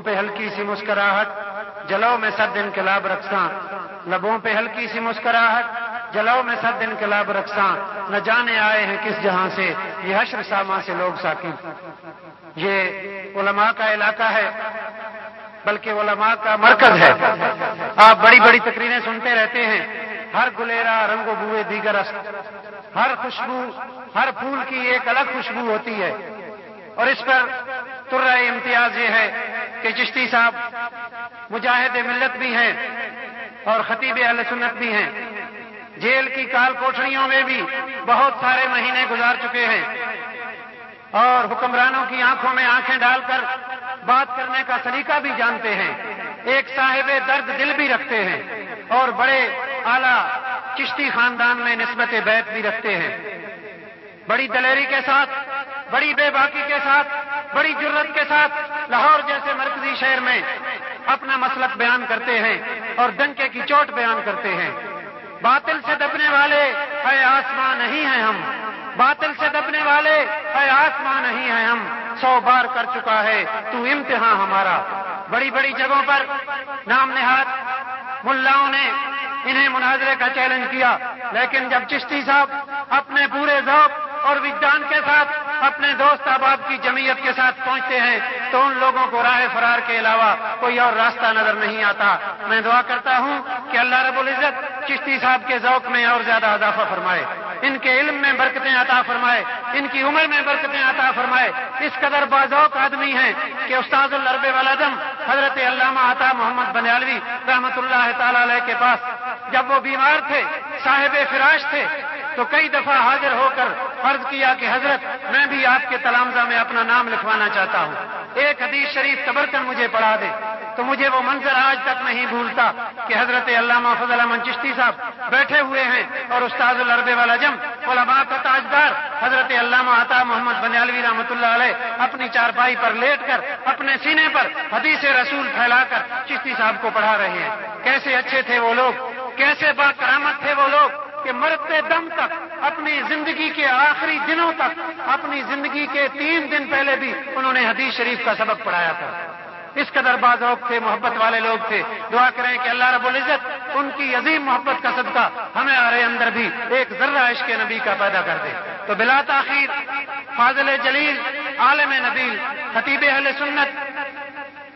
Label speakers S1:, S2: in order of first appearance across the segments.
S1: پہ ہلکی سی مسکراہٹ جلو میں سد انقلاب رکھساں لبوں پہ ہلکی سی مسکراہٹ جلو میں سد انقلاب رکھساں نہ جانے آئے ہیں کس جہاں سے، یہ حشر ساما سے لوگ ساکن۔ یہ علماء کا علاقہ ہے، بلکہ علماء کا مرکز ہے۔ آپ بڑی بڑی تقریریں سنتے رہتے ہیں۔ ہر گلیرا رنگ و بوئے دیگر ہر خوشبو، ہر پھول کی ایک الگ خوشبو ہوتی ہے۔ اور اس پر تر امتیاز یہ ہے کہ چشتی صاحب مجاہد ملت بھی ہیں اور خطیب اہل سنت بھی ہیں۔ جیل کی کال کوٹڑیوں میں بھی بہت سارے مہینے گزار چکے ہیں۔ اور حکمرانوں کی آنکھوں میں آنکھیں ڈال کر بات کرنے کا سلیقہ بھی جانتے ہیں۔ ایک صاحب درد دل بھی رکھتے ہیں اور بڑے اعلی چشتی خاندان میں نسبت بیت بھی رکھتے ہیں۔ بڑی دلیری کے ساتھ، بڑی بے باکی کے ساتھ بڑی جرت کے ساتھ لاہور جیسے مرکزی شہر میں اپنا مسلک بیان کرتے ہیں اور ڈنکے کی چوٹ بیان کرتے ہیں۔ باطل سے دبنے والے اے آسمان نہیں ہیں ہم۔ باطل سے دبنے والے اے آسمان نہیں ہیں ہم۔ سو بار کر چکا ہے تو امتحان ہمارا۔ بڑی بڑی جگہوں پر نام نہاد ملاؤں نے انہیں مناظرے کا چیلنج کیا، لیکن جب چشتی صاحب اپنے پورے ذوق اور وجدان کے ساتھ اپنے دوست احباب کی جمعیت کے ساتھ پہنچتے ہیں، تو ان لوگوں کو راہ فرار کے علاوہ کوئی اور راستہ نظر نہیں آتا۔ میں دعا کرتا ہوں کہ اللہ رب العزت چشتی صاحب کے ذوق میں اور زیادہ اضافہ فرمائے۔ ان کے علم میں برکتیں عطا فرمائے، ان کی عمر میں برکتیں عطا فرمائے۔ اس قدر بازوق آدمی ہیں کہ استاد الرب والدم حضرت علامہ عطا محمد بنیالوی رحمت اللہ تعالی علیہ کے پاس جب وہ بیمار تھے، صاحب فراش تھے، تو کئی دفعہ حاضر ہو کر فرض کیا کہ حضرت، میں بھی آپ کے تلامزہ میں اپنا نام لکھوانا چاہتا ہوں۔ ایک حدیث شریف تبر کر مجھے پڑھا دے، تو مجھے وہ منظر آج تک نہیں بھولتا کہ حضرت علامہ فضل امن چشتی صاحب بیٹھے ہوئے ہیں اور استاد الرب والا جم علماء کا تاجدار حضرت علامہ عطا محمد بنیالوی رحمۃ اللہ علیہ اپنی چارپائی پر لیٹ کر، اپنے سینے پر حدیث رسول پھیلا کر چشتی صاحب کو پڑھا رہے ہیں۔ کیسے اچھے تھے وہ لوگ، کیسے با کرامت تھے وہ لوگ کہ مرتے دم تک، اپنی زندگی کے آخری دنوں تک، اپنی زندگی کے تین دن پہلے بھی انہوں نے حدیث شریف کا سبق پڑھایا تھا۔ اس قدر بازوق تھے، محبت والے لوگ تھے۔ دعا کریں کہ اللہ رب العزت ان کی عظیم محبت کا صدقہ ہمیں آرے اندر بھی ایک ذرہ عشق نبی کا پیدا کر دے۔ تو بلا تاخیر، فاضل جلیل، عالم نبیل، خطیب اہل سنت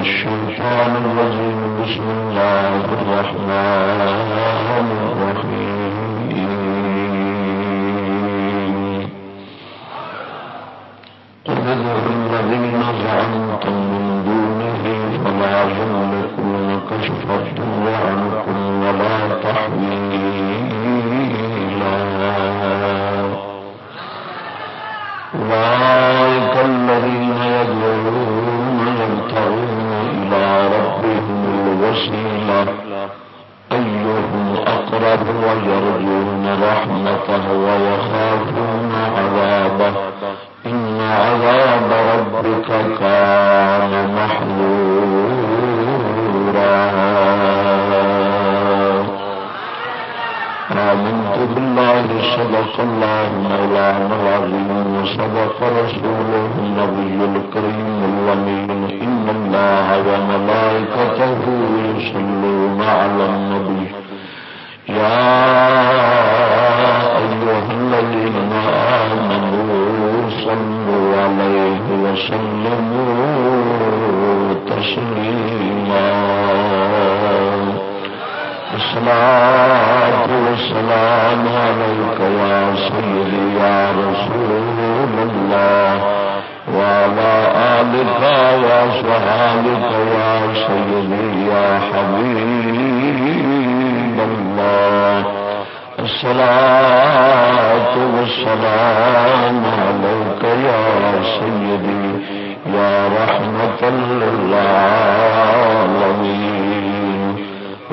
S2: الشيطان الرجيم بسم الله الرحمن الرحيم يصلون على النبي. يا أيها الذين آمنوا صلوا عليه وسلموا تسليما. الصلاة والسلام عليك يا سيدي يا رسول الله وعلى سيدي يا حبيب الله. الصلاة والسلام عليك يا سيدي يا رحمة للعالمين.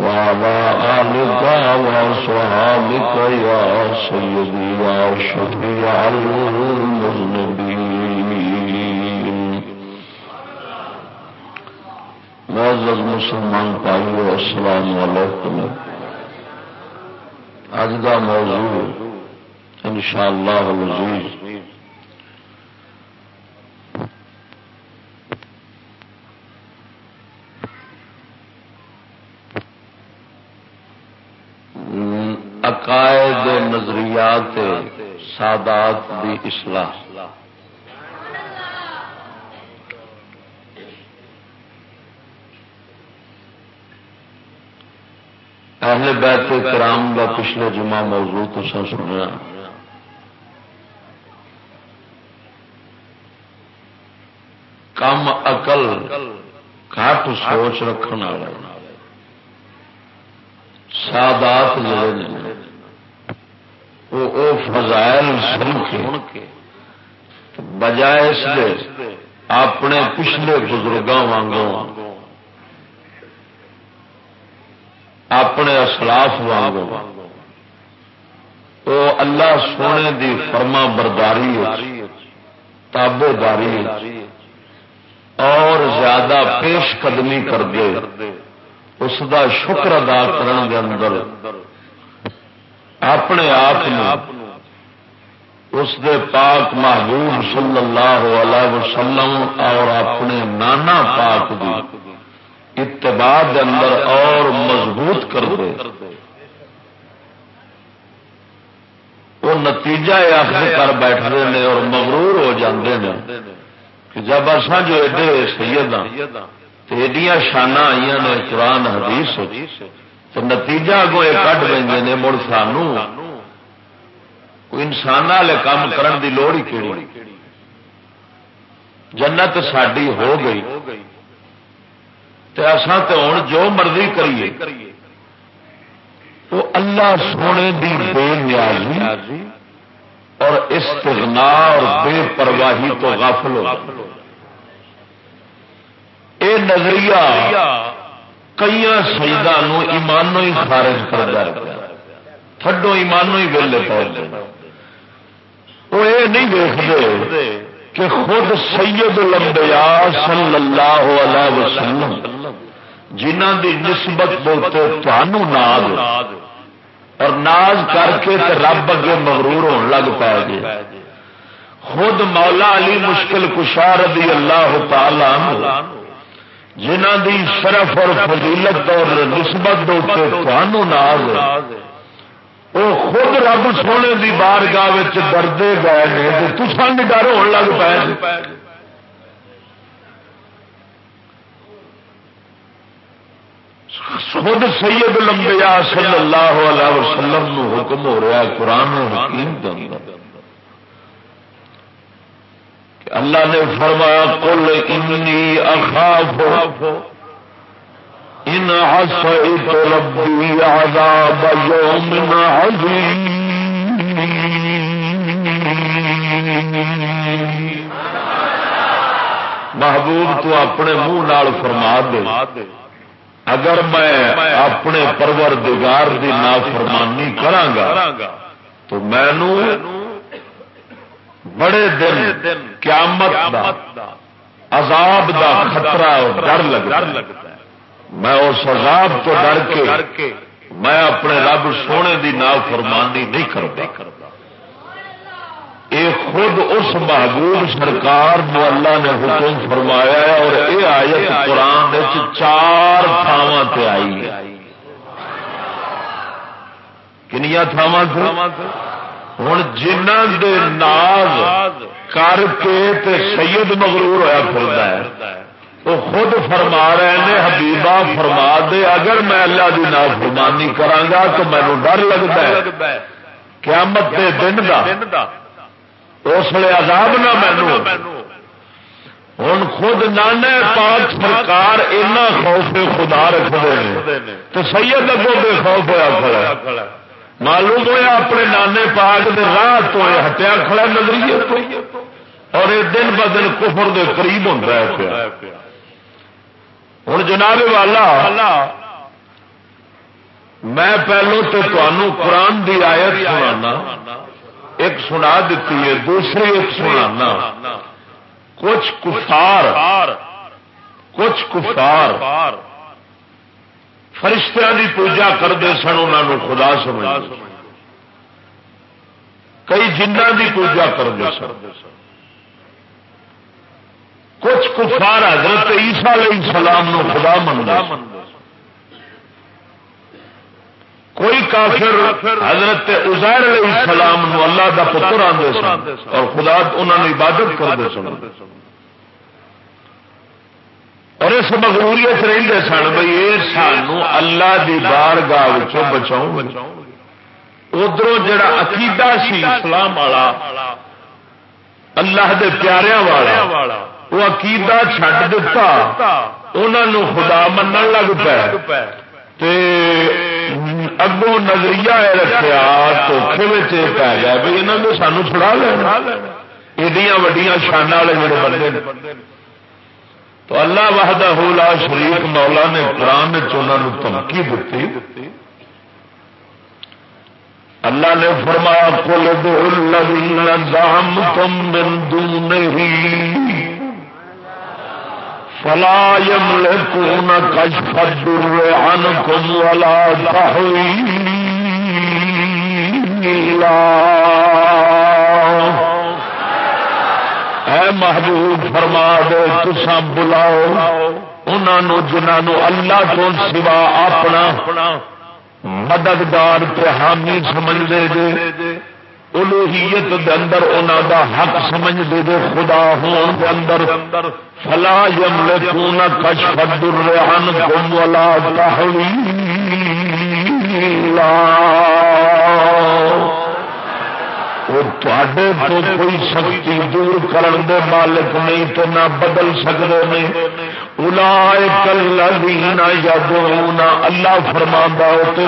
S2: وعلى آلك وصحابك يا سيدي يا شفيع المذنبين. معزز مسلمان پائیو السلام علیکم۔ اج کا موضوع ان شاء اللہ عقائد نظریات سادات کی اصلاح۔ اہل بیت کرام کا پچھلے جمعہ موضوع تو سنیا۔ کم اقل کٹ سوچ رکھنے والا سادات جڑے وہ فضائل سن کے۔ بجائے اس اپنے پچھلے بزرگوں وانگوں۔ اپنے اسلاف وانگ وہ اللہ سونے دی فرما برداری تابے داری اور زیادہ پیش قدمی کر دے اس دا شکر ادا کرن دے اندر اپنے آپ اس دے پاک محبوب صلی اللہ علیہ وسلم اور اپنے نانا پاک دی اتباع اندر اور مضبوط کر دے۔ وہ نتیجہ آخر کر بیٹھتے ہیں اور مغرور ہو جاندے ہیں کہ جب اصا جو ایڈے سید ہاں ایڈیاں شانہ آئی نے قرآن حدیث تو نتیجہ اگوں یہ کٹ لیں نے مڑ سانو۔ انسان والے کام کرن دی لوڑ ہی کیڑی۔ جنت ساری ہو گئی۔ اسان تو ہوں جو مرضی کریے۔ وہ اللہ سونے دی بے نیازی اور استغنا اور بے پرواہی تو غافل ہو اے نظریہ کئی شہیدان ایمانوں ہی خارج کر دیا تھڈو ایمانوں ہی ویلے پہنچ وہ یہ نہیں دیکھتے کہ خود سید الانبیاء صلی اللہ علیہ وسلم جنہ دی نسبت بولتے تھانو ناز، اور ناز کر کے تے رب اگے مغرور ہون لگ پائے گے خود مولا علی مشکل کشار رضی اللہ تعالی جنہ دی شرف اور فضیلت اور نسبت بولتے تھانو ناز۔ وہ خود رب سونے دی بارگاہ ڈردے گئے ہیں تو تصا ڈر ہون لگ پائے خود سید لمبیا صلی اللہ علیہ وسلم نو حکم ہو رہا ہے، قرآن حکیم اللہ نے فرمایا کل انی اخاف ان عصیت ربی عذاب یوم عظیم محبوب تو اپنے منہ نال فرما دے. اگر میں اپنے پرور دگار کی نافرمانی کرا تو مینو بڑے دن قیامت دا عذاب دا خطرہ ڈر لگتا میں اس عذاب تو ڈر کے میں اپنے رب سونے دی نافرمانی نہیں کرتا۔ یہ خود اس محبوب سرکار جو اللہ نے حکم فرمایا ہے اور یہ آیت قرآن چار تھاواں آئی کنیا تھاواں ہوں جنہ دے ناز کر کے تے سید مغرور ہوا پھرتا ہے۔ وہ خود فرما رہے ہیں، حبیبہ فرما دے، اگر میں اللہ کی نافرمانی کرانگا تو مینو ڈر لگتا ہے۔ قیامت دے دن کا اس لیے عذاب نہ مینو ہوں خود نانا پاک سرکار اینا خوف خدا رکھتے ہیں تو سید اگو بے خوف ہوا کھڑا معلوم ہوا اپنے نانے پاک دے راہ تو ہٹیا کھڑا نظریے اور یہ دن ب دن کفر دے قریب ہوتا ہے پیا۔ ہوں جناب والا میں پہلو تو تمہوں قرآن دی آیت سنانا ایک سنا دیتی ہے دوسری ایک سنانا کچھ کفار کچھ کفار فرشتیاں کی پوجا کرتے سن انہوں خدا سمجھ کئی جنہ کی پوجا کرتے سن کچھ کفار حضرت عیسیٰ علیہ السلام نو خدا منگا کوئی کافر حضرت عزیر علیہ السلام نو اللہ دا پتر آدھے سن اور خدا انہوں نے عبادت کرتے سن۔ اور اس مغروریت رہتے سن بھائی یہ سانو اللہ دی بار گاہ بچاؤ ادھر جڑا عقیدہ سی اسلام والا، اللہ دے پیاریاں والا وہ عقیدہ چھڈ دتا انہوں خدا من لگ پے۔ اگوں نظریہ رکھا دھوکھے پی گیا بھی یہاں نے سانو چھڑا لینا۔ ایڈیاں وڈیاں شانہ والے جڑے بندے تو اللہ وحدہ لا شریف مولا نے قرآن چنہوں دھمکی دیتی اللہ نے فرمایا کل دو الذین تم من دونه فلا يملكون كشف الدر عنكم ولا تحويلا اے محبوب فرما دے تسا بلاؤ انہوں جنہوں اللہ تو سوا اپنا مددگار حامی سمجھ دے دے الوہیت دے اندر انہاں دا حق سمجھ دے دے خدا ہون دے اندر، فلا یملکون کشف الدر عنکم ولا تحویلا۔ وہ تے تو کوئی شکتی دور کرن دے مالک نہیں تو نہ بدل سکتے نہیں اللہ فرما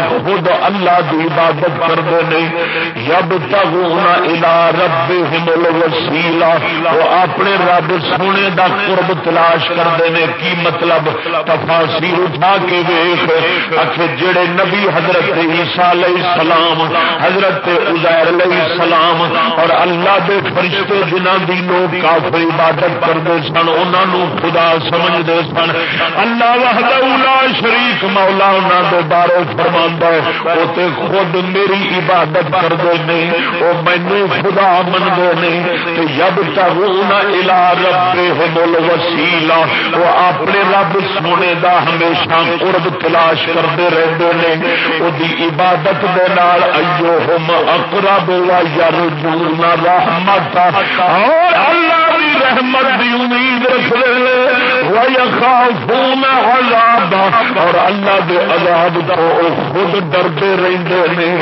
S2: خود اللہ کی عبادت کرتے ہیں یب تگونا الا رب وسیلا وہ اپنے رب سونے دا قرب تلاش کرتے ہیں۔ کی مطلب؟ تفاصی اٹھا کے ویخ اچھے جڑے نبی حضرت عیسیٰ علیہ السلام، حضرت عزیر علیہ السلام اور اللہ دے فرشتے جنہ دی لوگ کافر عبادت کرتے سن انہوں خدا سمجھتے سن۔ اللہ وحدہ شریف مولا انہوں دے بارے فرما ہے وہ تے خود میری عبادت کرتے نہیں وہ مینو خدا منگے نہیں جب تک الا رب وسیلا وہ اپنے رب سونے دا ہمیشہ قرب تلاش کرتے رہتے ہیں وہ عبادت دے نال ایو ہم اقرب و یرجون رحمت اور اللہ دی رحمت دی امید رکھتے ہیں اور اللہ دے عذاب تو خود ڈردے رہتے ہیں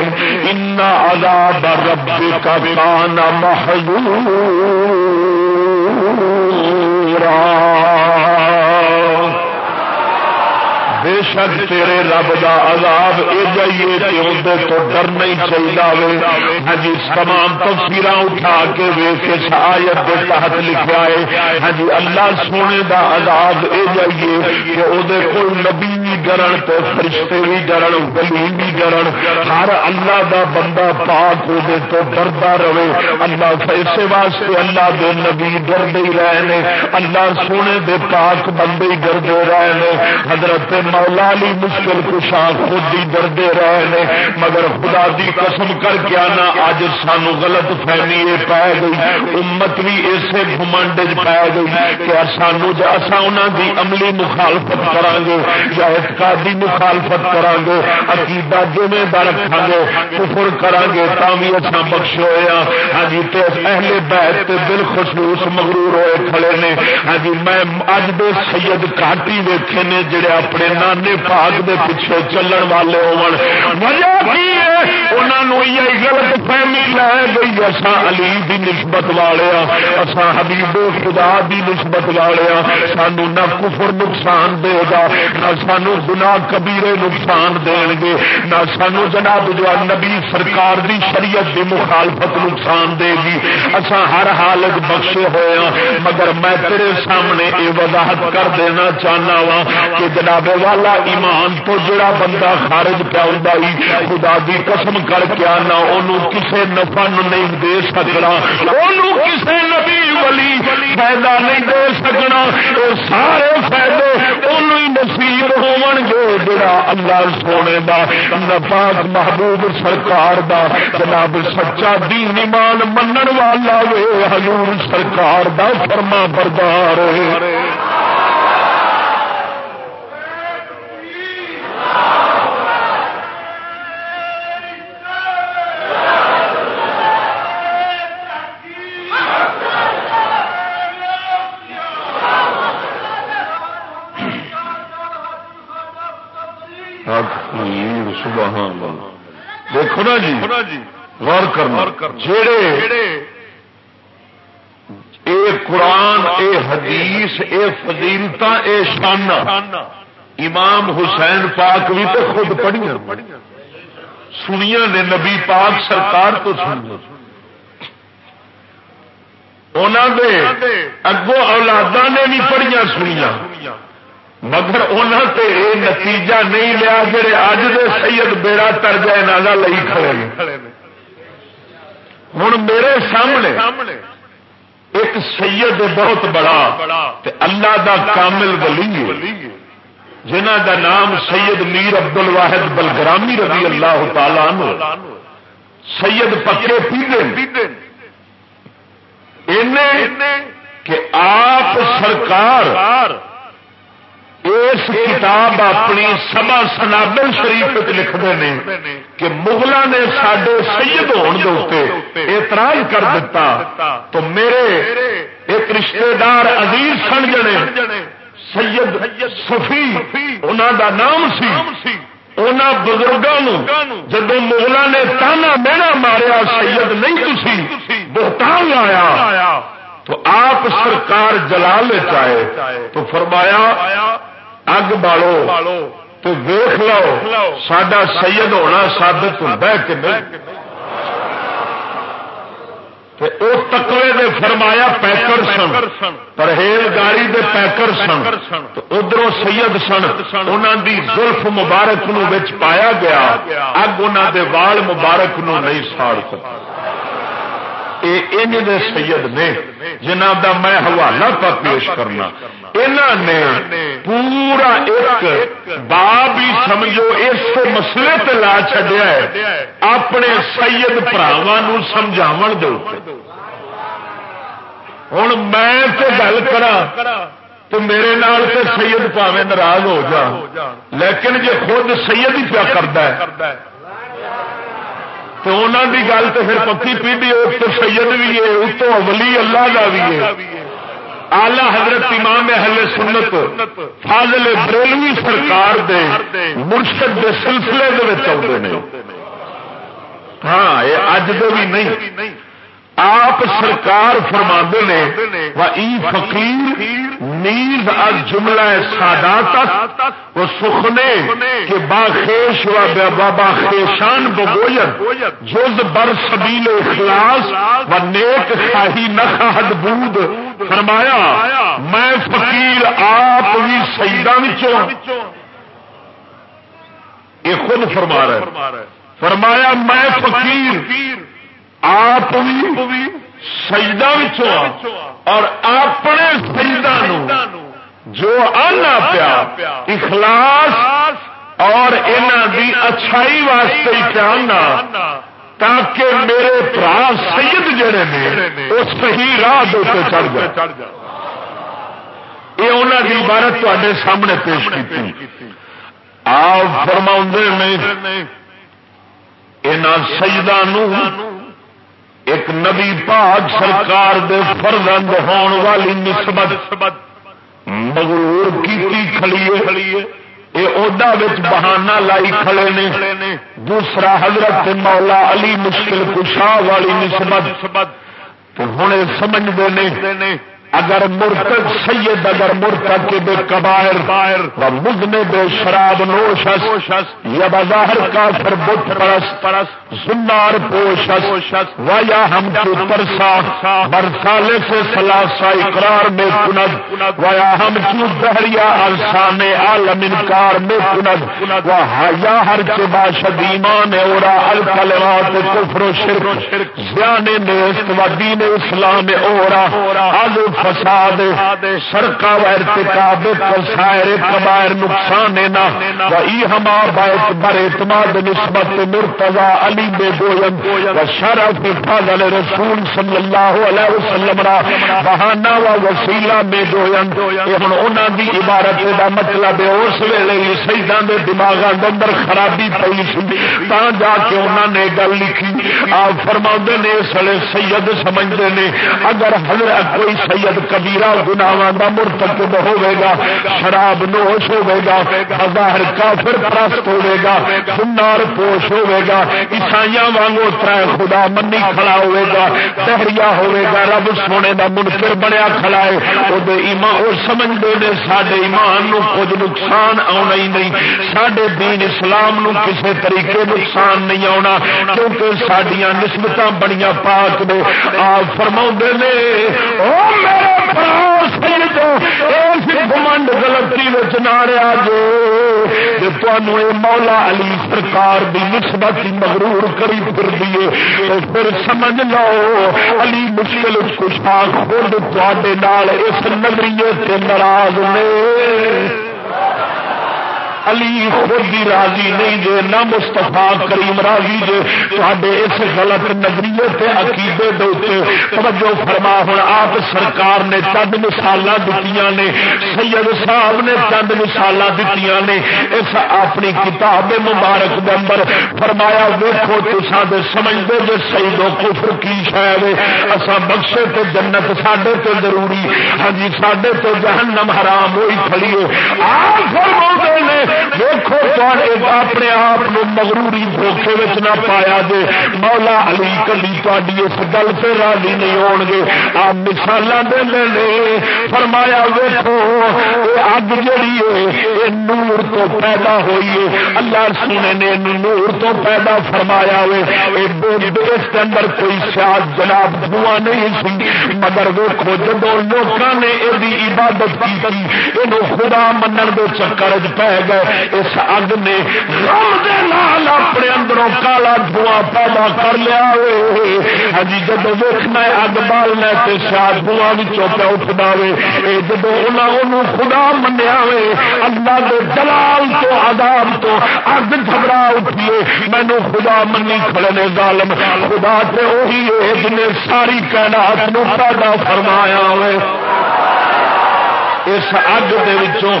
S2: ان عذاب رب کا کان محضورا بے شک تیرے رب دا عذاب اے جائیے کہ اندر تو ڈر نہیں چاہیے ہاں جی تمام تفصیل اٹھا کے ویس اس آیت کے تحت لکھا ہے۔ ہاں جی اللہ سونے دا عذاب اے جائیے کہ وہ کوئی نبی بھی ڈرن تو فرشتے بھی ڈرن گلی بھی ڈرن۔ ہر اللہ دا بندہ پاک وہ تو ڈردا رہے۔ اللہ ایسے واسطے اللہ دے نبی ڈردے ہی رہے اللہ سونے دے پاک بندے ہی ڈردے رہے حضرت مولا لی مشکل کشا خود ہی ڈردے رہے ہیں مگر خدا دی قسم کر کے آنا اج سانو غلط فہمی یہ پی گئی۔ امت بھی اسے گھمنڈ پی گئی کہ سانو اصا انہوں دی عملی مخالفت کریں گے یا اعتقادی مخالفت کریں گے عقیدہ جمے دا رکھا گے کفر کریں گے تا بھی اچھا بخش ہوئے ہاں۔, ہاں۔ جی تے اہل بیت دل خصوص مغرور ہوئے کھڑے نے۔ ہاں جی میں اج دے سید کاٹی ویکھے نے، جڑے اپنے نانے پاک دے پیچھے چلن والے ہون۔ وجہ کی ہے انہاں یہ غلط فہمی لے گئی اسا علی دی نسبت والے اسا حبیب خدا دی نسبت والے سانو نہ کفر نقصان دے گا، نہ سانو گناہ کبیرے نقصان دین گے، نہ سانو جناب جو نبی سرکار دی شریعت دی مخالفت نقصان دے گی۔ اسا ہر حالت بخشے ہوئے ہاں مگر میں تیرے سامنے یہ وضاحت کر دینا چاہنا وا کہ جناب والا ایمان تو جڑا بندہ خارج پیا خدا دی قسم کر کے آنا انہوں کسے نفع نہیں دے سکنا انہوں کسے نبی ولی فائدہ نہیں دے سکنا۔ وہ سارے فائدے انہوں نصیب ہون گے، جڑا اللہ سونے دا نپاک محبوب سرکار دا۔ جناب سچا دین ایمان منن والا وے، حضور سرکار دا فرما بردار۔ ہے دیکھو نا جی غور کرنا۔ جڑے اے قرآن اے حدیث اے فضیلت اے شانہ امام حسین پاک بھی تو خود پڑھیا سنیا نے نبی پاک سرکار تو سنیا دے اگوں اولادا نے بھی پڑھیا سنیا مگر انہوں تے نتیجہ نہیں لیا جڑے اج دے سید بیڑا تر جائے نالا لئی کھڑے ہوں میرے سامنے ایک سید بہت بڑا تے اللہ دا کامل ولی جنہ دا نام سید میر عبد الواحد بلگرامی رضی اللہ تعالی عنہ سید پکے پیتے کہ آپ سرکار اس کتاب اپنی سبا سنابل شریف لکھتے ہیں کہ مغلوں نے سڈے سید ہونے اعتراض کر دیتا تو میرے ایک رشتے دار عزیز سن جنے، سید سفی انہوں دا نام سی۔ ان بزرگوں جب مغلوں نے تانا مینا ماریا، سید نہیں تھی بہتان لایا، تو آپ سرکار جلال چاہے تو فرمایا اگ بالو تو ویخ لو سڈا سید ہونا سابت ہوتا ہے کہ نہیں؟ تکوے دے فرمایا پیکر سن پرہیزگاری دے پیکر سن۔ ادھر سید سن انہوں دی زلف مبارک نو پایا گیا اگ انہوں دے وال مبارک نو نہیں ساڑ سکتا۔ دے سید نے جنہ دا میں حوالہ پا پیش کرنا۔ نے پورا ایک باب ہی سمجھو، اس مسئلے تے لا چڈیا ہے۔ اپنے سید براوا سمجھاو دے ہوں میں گل کرا تو میرے نال تے سید پاوے ناراض ہو جا لیکن جی خود سید ہی پیا کرتا ہے۔ تو انہوں کی گل تو پھر پکی پیڑھی سید بھی ہے اتو ولی اللہ کا بھی ہے۔ آلہ حضرت امام اہل سنت، فاضل بریلوی سرکار دے مرشد دے سلسلے دے ہاں یہ اج دے بھی نہیں۔ آپ سرکار فرما نے فقیر، نیز از جملہ سادات و سخنے کے باخیش و بابا خیشان بگویر جز بر سبیل اخلاص و نیک خاہی نخد بود۔ فرمایا، میں فقیر آپ بھی سیدہ یہ خود فرما رہا ہے فرمایا، میں فقیر آپ بھی سجدہ اور اپنے سجدہ نو جو آنا پیا، اخلاص اور دی اچھائی واسطے آنا تاکہ میرے برا سید جڑے نے وہ صحیح راہ دے چڑھ جائے۔ یہ انہوں کی عبارت تے سامنے پیش کی آپ فرما نے سجدان ایک نبی پاک سرکار دے فرزند ہون والی نسبت مغرور کیتی کھڑیے یہ عہدہ بہانہ لائی کھڑے نے۔ دوسرا حضرت مولا علی مشکل کشا والی نسبت۔ تو ہوں سمجھتے ہیں اگر مرتد سید، اگر مرتد کے بے کبائر و مزنے بے شراب نوشس یا بظاہر کا پھر بت پرس پرس سنار پوشس و یا ہم تو ترسا برسالے سے سلاسا اقرار میں کند، و یا ہم تو دہریا ارسان عالم انکار میں کند، و یا ہر کے باشد ایمان اورا الکلمات کفر و شرک زیانے نیست و دین اسلام اورا، آلو فساد سرکا ارتکاب، کسائر، کبائر نقصان نہ۔ وہی ہما بیت بر اعتماد نسبت مرتضی علی بے گویم و شرف فضل رسول صلی اللہ علیہ وسلم را۔ بہانہ و وسیلہ بے گویم یہ ہن انہاں دی عبارت دا مطلب ہے، اس ویلے سیدان دے دماغاں دے اندر خرابی پئی سی۔ تا جا کے انہاں نے گل لکھی۔ آپ فرماؤندے نے اس ویلے سید سمجھدے نے۔ اگر حضرت کوئی سید جب کبیرا گناواں کا مرتکب ہوے گا، شراب نوش ہوے گا ہزار کافر پرست ہوے گا سنار پوش ہوے گا عیسائی وانگو تر خدا منی کھڑا ہوے گا تہریا ہوے گا، رب سونے کا منکر بنیا کھڑا ہے وہ ایمان وہ سمجھتے ہیں سارے ایمان نو کچھ نقصان آنا ہی نہیں سڈے دین اسلام نو کسی طریقے نقصان نہیں آنا کیونکہ سڈیا نسبت بڑی پاک نے، آپ فرما نے، او گمنڈ گلتی نہ رہا جو تمہیں مولا علی سرکار کی نسبت مغرور کری پھر دیے تو پھر سمجھ لو، علی مشکل کشا خود تے اس نظریے سے ناراض نے۔ علی خود بھی راضی نہیں جے نہ مستفا کریم راضی جے تے اس غلط نظریے سے عقیدے دے توجہ فرما۔ ہوں آپ سرکار نے چند مثال دیتی نے، سید صاحب نے چند مثال دیتی نے۔ اس اپنی کتاب مبارک کے اندر فرمایا ویکو تصا دے سمجھتے جی سید و کفر کی شاید اصا بخشے تو جنت سڈے تو ضروری۔ ہاں جی سڈے تو جہنم حرام ہوئی کھڑی ہے۔ آپ فرما نے دیکھو اپنے آپ مغروری دھوکھے نہ پایا جے۔ مولا علی کلی تاری اس گل سے راضی نہیں ہو گے۔ آپ مثال دے فرمایا ویکو اگ جڑی ہے یہ نور تو پیدا ہوئی ہے اللہ سونے نے نور تو پیدا فرمایا ہوئے اس کے اندر کوئی سیاح جناب دھواں نہیں سی۔ مگر ویکو جب لوگوں نے یہ عبادت کی یہ خدا منن کے چکر پی گئے۔ اس اگ نے غم دے نال اپنے اندروں کالا دھواں پیدا کر لیا ہجی ہاں جب ویکنا اگ بالنا تو شاید دھواں بھی پہ اٹھتا وے جب انہوں خدا منیا وے اللہ کے دلال تو آداب تو اگ جھگڑا اٹھیے۔ مینو خدا منی کھڑے نے ظالم، خدا سے وہی ہے جن ساری کائنات نو پیدا فرمایا ہوئے۔ اس اگ دے وچوں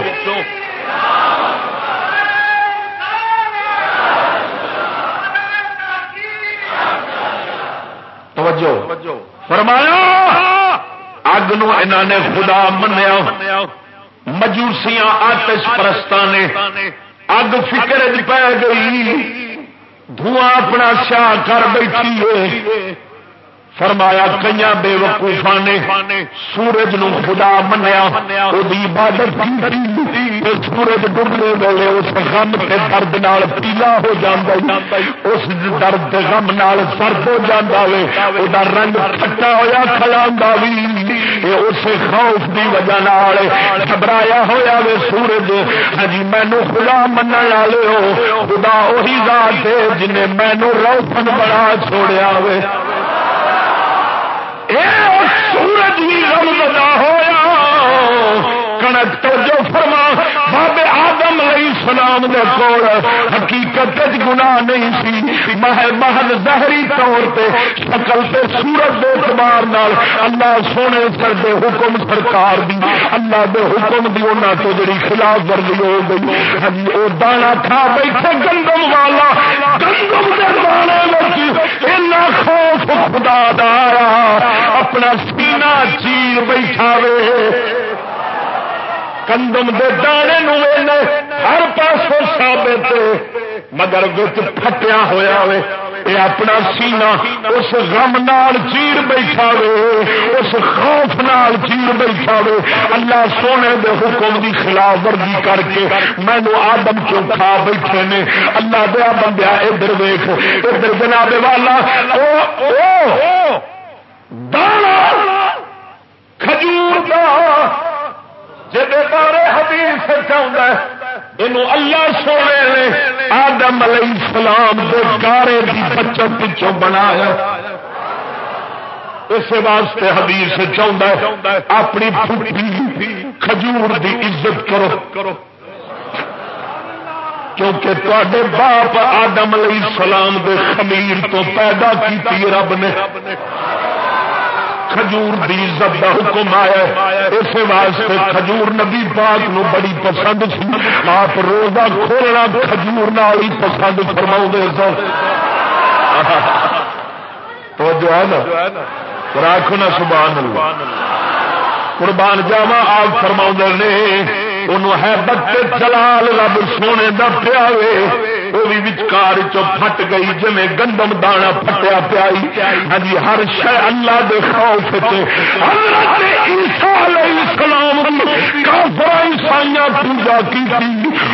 S2: توجہ۔ فرمایا، اگ نو نے خدا منیا۔ مجوسیاں آتش پرستان نے۔ اگ فکر پی گئی۔ دھواں اپنا سیاہ کر بیٹھی ہے۔ فرمایا کئی بے وقوفا نے سورج نو خدا منیا عبادت سورج ڈبنے ویلے اس غم کے درد نال پیلا ہو جاتا اس درد غم نال سرد ہو جاتا وے وہ رنگ کٹا ہوا کھلا بھی اس خوف کی وجہ گھبرایا ہوا وے سورج۔ ہاں ہجی مینو خدا من والے ہو۔ خدا وہی ذات ہے جنہیں مینو روشن بڑا چھوڑیا ہوئے سورج بھی رم ہوا کنک تو جو فرما آدم علیہ السلام دے کول حقیقت گناہ نہیں سی۔ محض زہری طور پہ شکل سے سورت دے اعتبار نال اللہ سونے سر دے حکم سرکار دی اللہ دے حکم دی انہوں تو جڑی خلاف ورزی ہو گئی۔ ہاں جی، وہ دانا کھا بیٹھے گندم والا گندم کے دانے خوف خدا دارا اپنا سینہ چیر بیٹھا وے۔ کندم دے دانے نو ہر پاسوں ثابت مگر بچ پھٹیا ہوا وے یہ اپنا سینا اس غم نال چیر بیٹھا وے، اس خوف نال چیر بیٹھا وے۔ اللہ سونے دے حکم دی خلاف ورزی کر کے مینو آدم کیوں کھا بیٹھے نے؟ اللہ دیا بندیا ادھر ویخ ادھر جناب والا او او، دانا، کھجور دا بارے حدیث چاہتا ہے یہ اللہ سونے نے آدم علیہ السلام کے کارے کی بچت پچھوں بنایا۔ اس واسطے حدیث چاہتا ہے، اپنی پھوٹی کھجور دی عزت کرو۔ کرو کیونکہ تے باپ آدم علیہ السلام دے خمیر تو پیدا کی رب نے۔ کھجور دی عزت کا حکم آیا اس واسطے کھجور نبی پاک نو بڑی پسند سی۔ آپ روزہ کھولنا کھجور نال ہی پسند فرما سن۔ تو جو ہے نا؟ راکھو نا سبحان اللہ۔ قربان جاوا آپ فرما نے انہوں ہے بچے جلال رب سونے دا پیا وہ بھی وچکار چٹ گئی جی گندم دانا پٹیا پیا ہاں ہر شہ اللہ دے خوف سلام عیسائیاں پوجا کی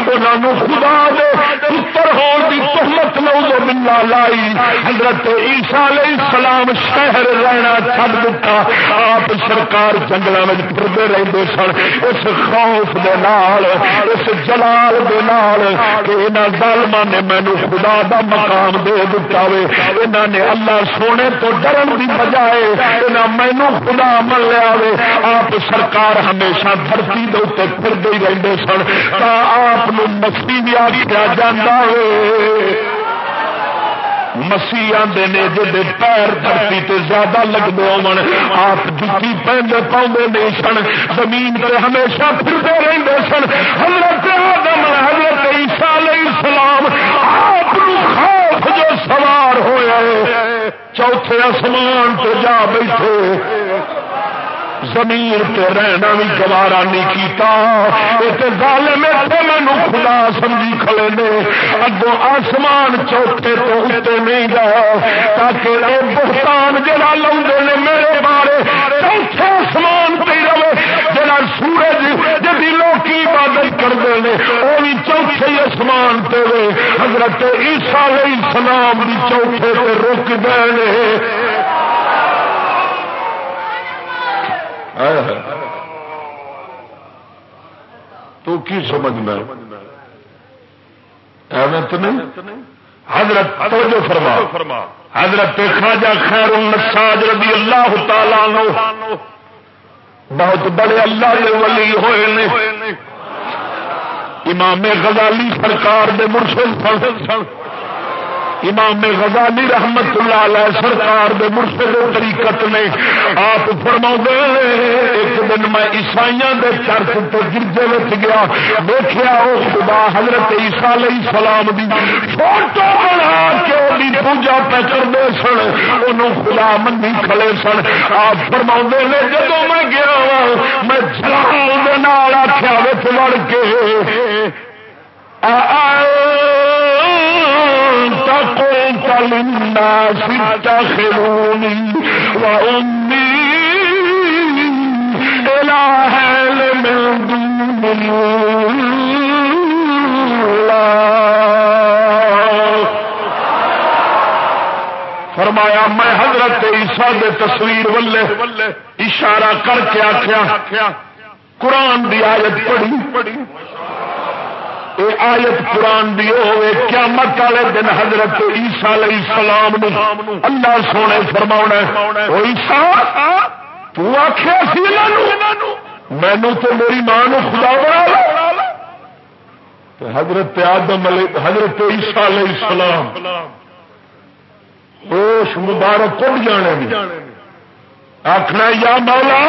S2: خدا دے پتر ہون کی تہمت لو ملا لائی حضرت عیسیٰ علیہ السلام شہر رہنا چھڈ دیتا آپ سرکار جنگل میں پھرتے رہتے سن اس خوف دے نال، اس جلال دے نال، کہ انہاں ظالماں نے مینو خدا دا مقام دے دتا وے، انہاں نے اللہ سونے تو ڈرن دی بجائے انہاں مینو خدا من لیا وے، آپ سرکار ہمیشہ دھرتی دے اوتے پھردے ہی رہندے سن، تا آپ نو مسیح بھی آکھیا جاندا وے۔ مسیح آدھے نے جی پیر دھرتی تے زیادہ لگتے ہو آپ جتی پہنتے پاؤں نہیں سن، زمین پہ ہمیشہ پھرتے رہتے سن۔ حضرت آدم، حضرت عیسیٰ علیہ السلام، آپ خوف جو سوار ہوئے۔ چوتھے آسمان تو جا بیٹھے۔ زمین تے رہنا بھی گوارا نہیں کیتا۔ ظالم مینو خدا سمجھی کھڑے نے۔ اگو آسمان چوتھے تو اتنے نہیں گیا تاکہ اے بہتان جڑا لاؤ نے میرے بارے چوتھے آسمان پہ رہے۔ جڑا سورج جی لوگ عبادت کرتے ہیں وہ بھی چوتھے آسمان پہ حضرت عیسیٰ علیہ السلام بھی چوتھے پہ رک گئے تو کی سمجھنا تو نہیں؟ حضرت توجہ فرما۔ حضرت خواجہ خیر النساج رضی اللہ تعالی نو بہت بڑے اللہ کے ولی ہوئے نے۔ امام غزالی سرکار دے مرشد سن۔ امام غزالی رحمت اللہ علیہ سرکار دے مرشد طریقت نے آپ فرما ایک دن میں عیسائیاں دے چرچ تو گرجے میں گیا دیکھا وہ خدا حضرت عیسیٰ علیہ السلام دی فوٹو بنا کے بھی پوجا پہ کرتے سن انہوں خدا منی کھلے سن۔ آپ فرما نے جب میں گیا ہاں، میں جلال آخیا وڑ کے آئے۔ للناس اتخذوني وأمي من دون فرمایا، میں حضرت عیسیٰ دے تصویر ولے اشارہ کر کے آخیا قرآن دی آیت پڑھی پڑھی۔ یہ آیت قرآن دی ہوئے قیامت والے دن حضرت عیسیٰ علیہ السلام نو اللہ سونے فرما تو آخیا سی مینو تو میری ماں نو خدا بنا حضرت آدم علیہ، حضرت عیسیٰ علیہ السلام، ہوش مبارک اٹھ جانے آخنا یا مولا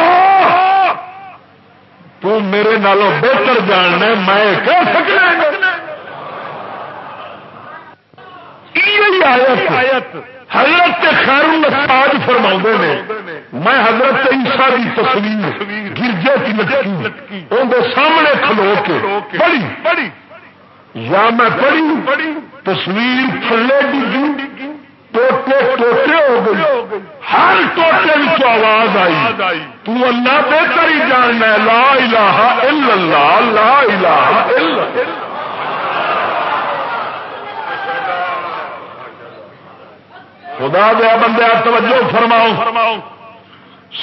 S2: تو میرے نالوں بہتر جاننا میں کہہ سکنا آیت حضرت خیر الفاظ فرما نے، میں حضرت عیسیٰ کی تصویر گرجے کی لٹکی اندر سامنے کھلو کے پڑھی۔ پڑھی یا میں پڑھی پڑھی تصویر تھلے ڈگی ٹوٹے ٹوٹے ہو گئی۔ ہر ٹوٹے میں آواز آئی۔ تو اللہ بہتر ہی جاننا لا الہ الا اللہ لا الہ الا اللہ۔ خدا دیا بندے توجہ فرماؤ۔ فرماؤ۔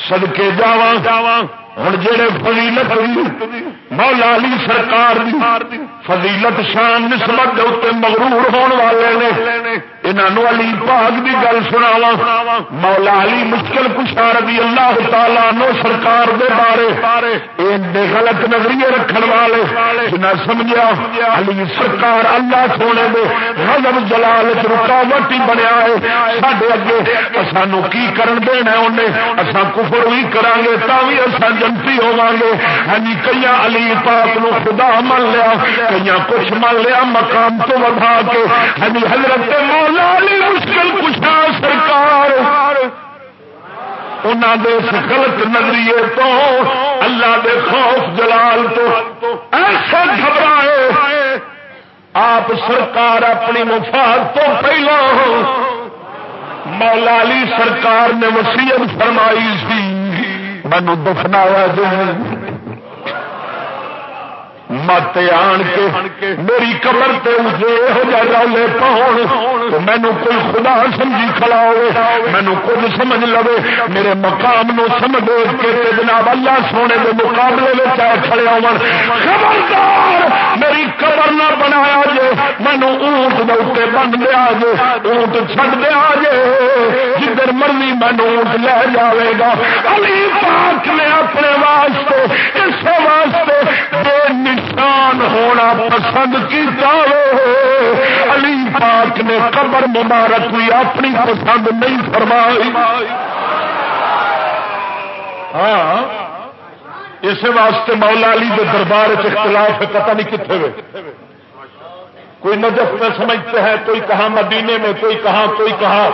S2: سدکے جاوا جاوا ہوں جہے فضیلت مولا علی سرکار فضیلت شان نسبت مغرور ہونے والے نے۔ انہوں علی پاک کی گل سناوا مولا علی مشکل کشا رضی اللہ تعالی نو سرکار دے بارے غلط نظریے رکھن والے جنا سمجھا علی سرکار اللہ سونے دے غضب جلال رکاوٹ ہی بنیا ہے۔ سڈے اگے سانو کی کرن دینا انہیں؟ اصا کفر بھی کران گے تا بھی اصا جنتی ہوا گے ہاں جی، کئی علی پاک نو خدا من لیا کئی کچھ من لیا مقام تو ودا کے۔ ہاں جی، حضرت مولا مشکل کشا سرکار۔ دے غلط نظریے تو، اللہ دے خوف جلال تو ایسے گھبرائے۔ آپ سرکار اپنی مفاد تو پہلا مولا علی سرکار نے وسیعت فرمائی سی۔ مینو دفنایا جائے۔ مت آن کے میری قبر تے اسے یہ رولے پاؤ مینو کوئی خدا سمجھی کھلا ہو مینو کچھ سمجھ لو میرے مقام نو سمجھ کے جناب اللہ سونے کے مقابلے میں چاہے کھڑے ہو خبردار میری قبر نہ بنایا جے مینو اونٹ دے بن دیا جے اونٹ چڈ دیا جے جدھر مرضی مینو اونٹ لے جاوے گا علی پاک نے اپنے واسطے اس واسطے بے نشان ہونا پسند کیا علی پاک نے قبر مبارک بھی اپنی پسند نہیں فرمائی۔ ہاں اس واسطے مولا علی کے دربار اختلاف ہے، پتہ نہیں کتنے ہوئے کوئی نجف میں سمجھتے ہیں، کوئی کہاں مدینے میں، کوئی کہاں کوئی کہاں۔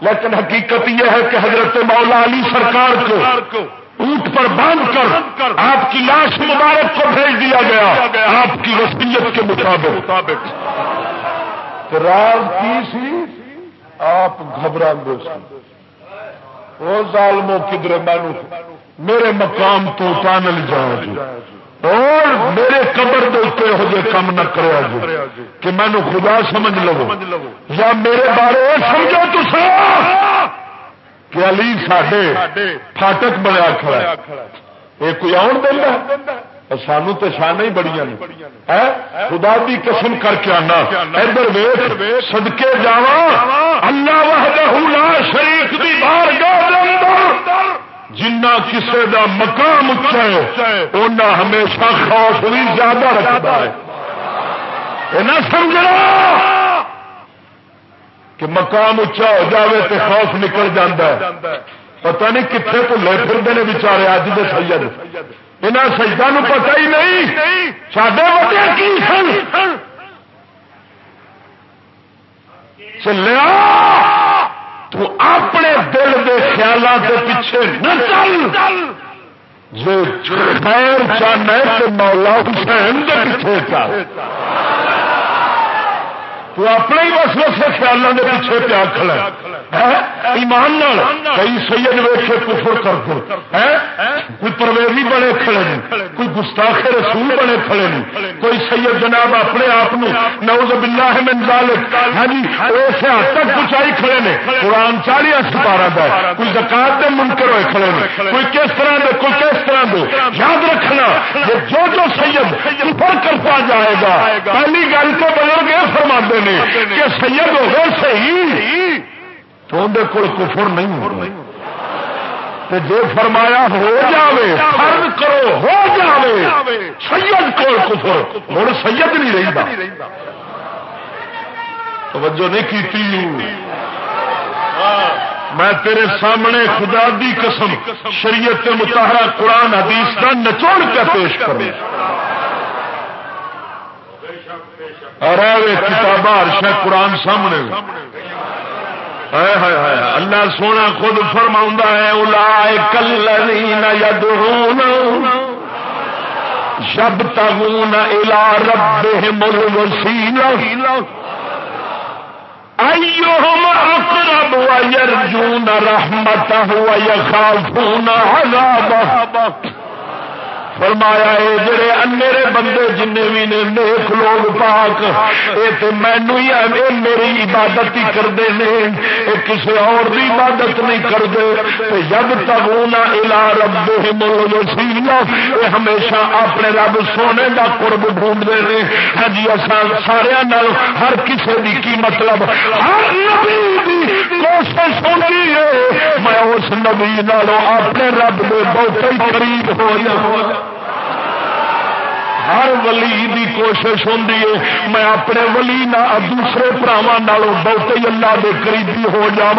S2: لیکن حقیقت یہ ہے کہ حضرت مولا علی سرکار کو اونٹ پر باندھ کر آپ کی لاش مبارک کو بھیج دیا گیا، آپ کی وسیعت کے مطابق۔ راز کی سی، آپ گھبرا دو وہ ظالموں کدھر مینو میرے مقام تو پانل جاؤ جی۔ اور میرے قبر دے ہو جائے کام نہ کرا جی کہ مینو خدا سمجھ لو۔ یا میرے بارے سمجھو تو کہ علی ساڈے فاٹک بنیا کھڑا یہ کوئی آن دینا سانو تو شان ہی بڑی خدا کی قسم کر کے آنا۔ ادھر سدکے جا اللہ لا شریف جنا کسی کا مقام اچا ہے ہمیشہ خوف بھی زیادہ رکھتا ہے۔ نہ سمجھنا۔ کہ مقام اچا ہو جائے تو خوف نکل جاتا ہے۔ پتا نہیں کتنے تو لے پھرتے ہیں بچارے اج دے سید۔ یہاں سجدہ پتا ہی نہیں سڈے وڈے کی سن۔ چلیا، تو اپنے دل کے خیالات کے پیچھے نہ چل۔ جو خیر چاہنا تو مولا حسین کے پیچھے چل۔ تو اپنے ہی وسوسے خیالوں کے پیچھے پیا کھڑا ایمان کئی سید ویچے کفر کر دو کوئی پرویزی بنے کھڑے نہیں. کوئی گستاخ رسول بنے کھڑے نہیں. کوئی سید جناب اپنے آپ نوز باللہ من ذالک. ہاں جی اسے حد تک کچھ کھڑے نے قرآن چالیس سپارہ دا کوئی زکات دے منکر ہوئے کھڑے نے کوئی کس طرح دے، کوئی کس طرح دے. یاد رکھنا یہ جو جو سید کفر کرتا جائے گا، پہلی گل تو بزرگ یہ فرما دے نے کہ سید ہو صحیح. تو اندر کول کفر نہیں ہو جی فرمایا ہو جاوے، فرض کرو ہو جاوے، سید کول کفر۔ مڑ سید نہیں رہی توجہ نہیں کی میں تیرے سامنے خدا دی قسم شریعت متحرہ قرآن حدیث کا نچوڑ کے پیش کروں۔ اور کتاب ہر قرآن سامنے۔ اللہ سونا خود فرما ہے الا کل ید شب تگون الا رب مل وسیل ایوہم اقرب ویرجون رحمتہ ویخافون عذابہ۔ فرمایا ہے، جڑے انیرے بندے جن بھی نے نیک لوگ پاک یہ مینو ہی میری عبادت ہی کرتے ہیں کسی اور بھی عبادت نہیں کرتے جب تک الا رب مل وسیلا یہ ہمیشہ اپنے رب سونے کا قرب ڈھونڈتے ہیں ہاں جی سارا ہر کسی کی کی مطلب؟ ہر نبی کوشش ہوتی ہے۔ میں اس نبی نالوں اپنے رب کے بہت ہی قریب ہو جاؤں ہر ولی دی کوشش ہوں میں اپنے ولی نہ دوسرے براوا بہت اللہ دے قریبی ہو جا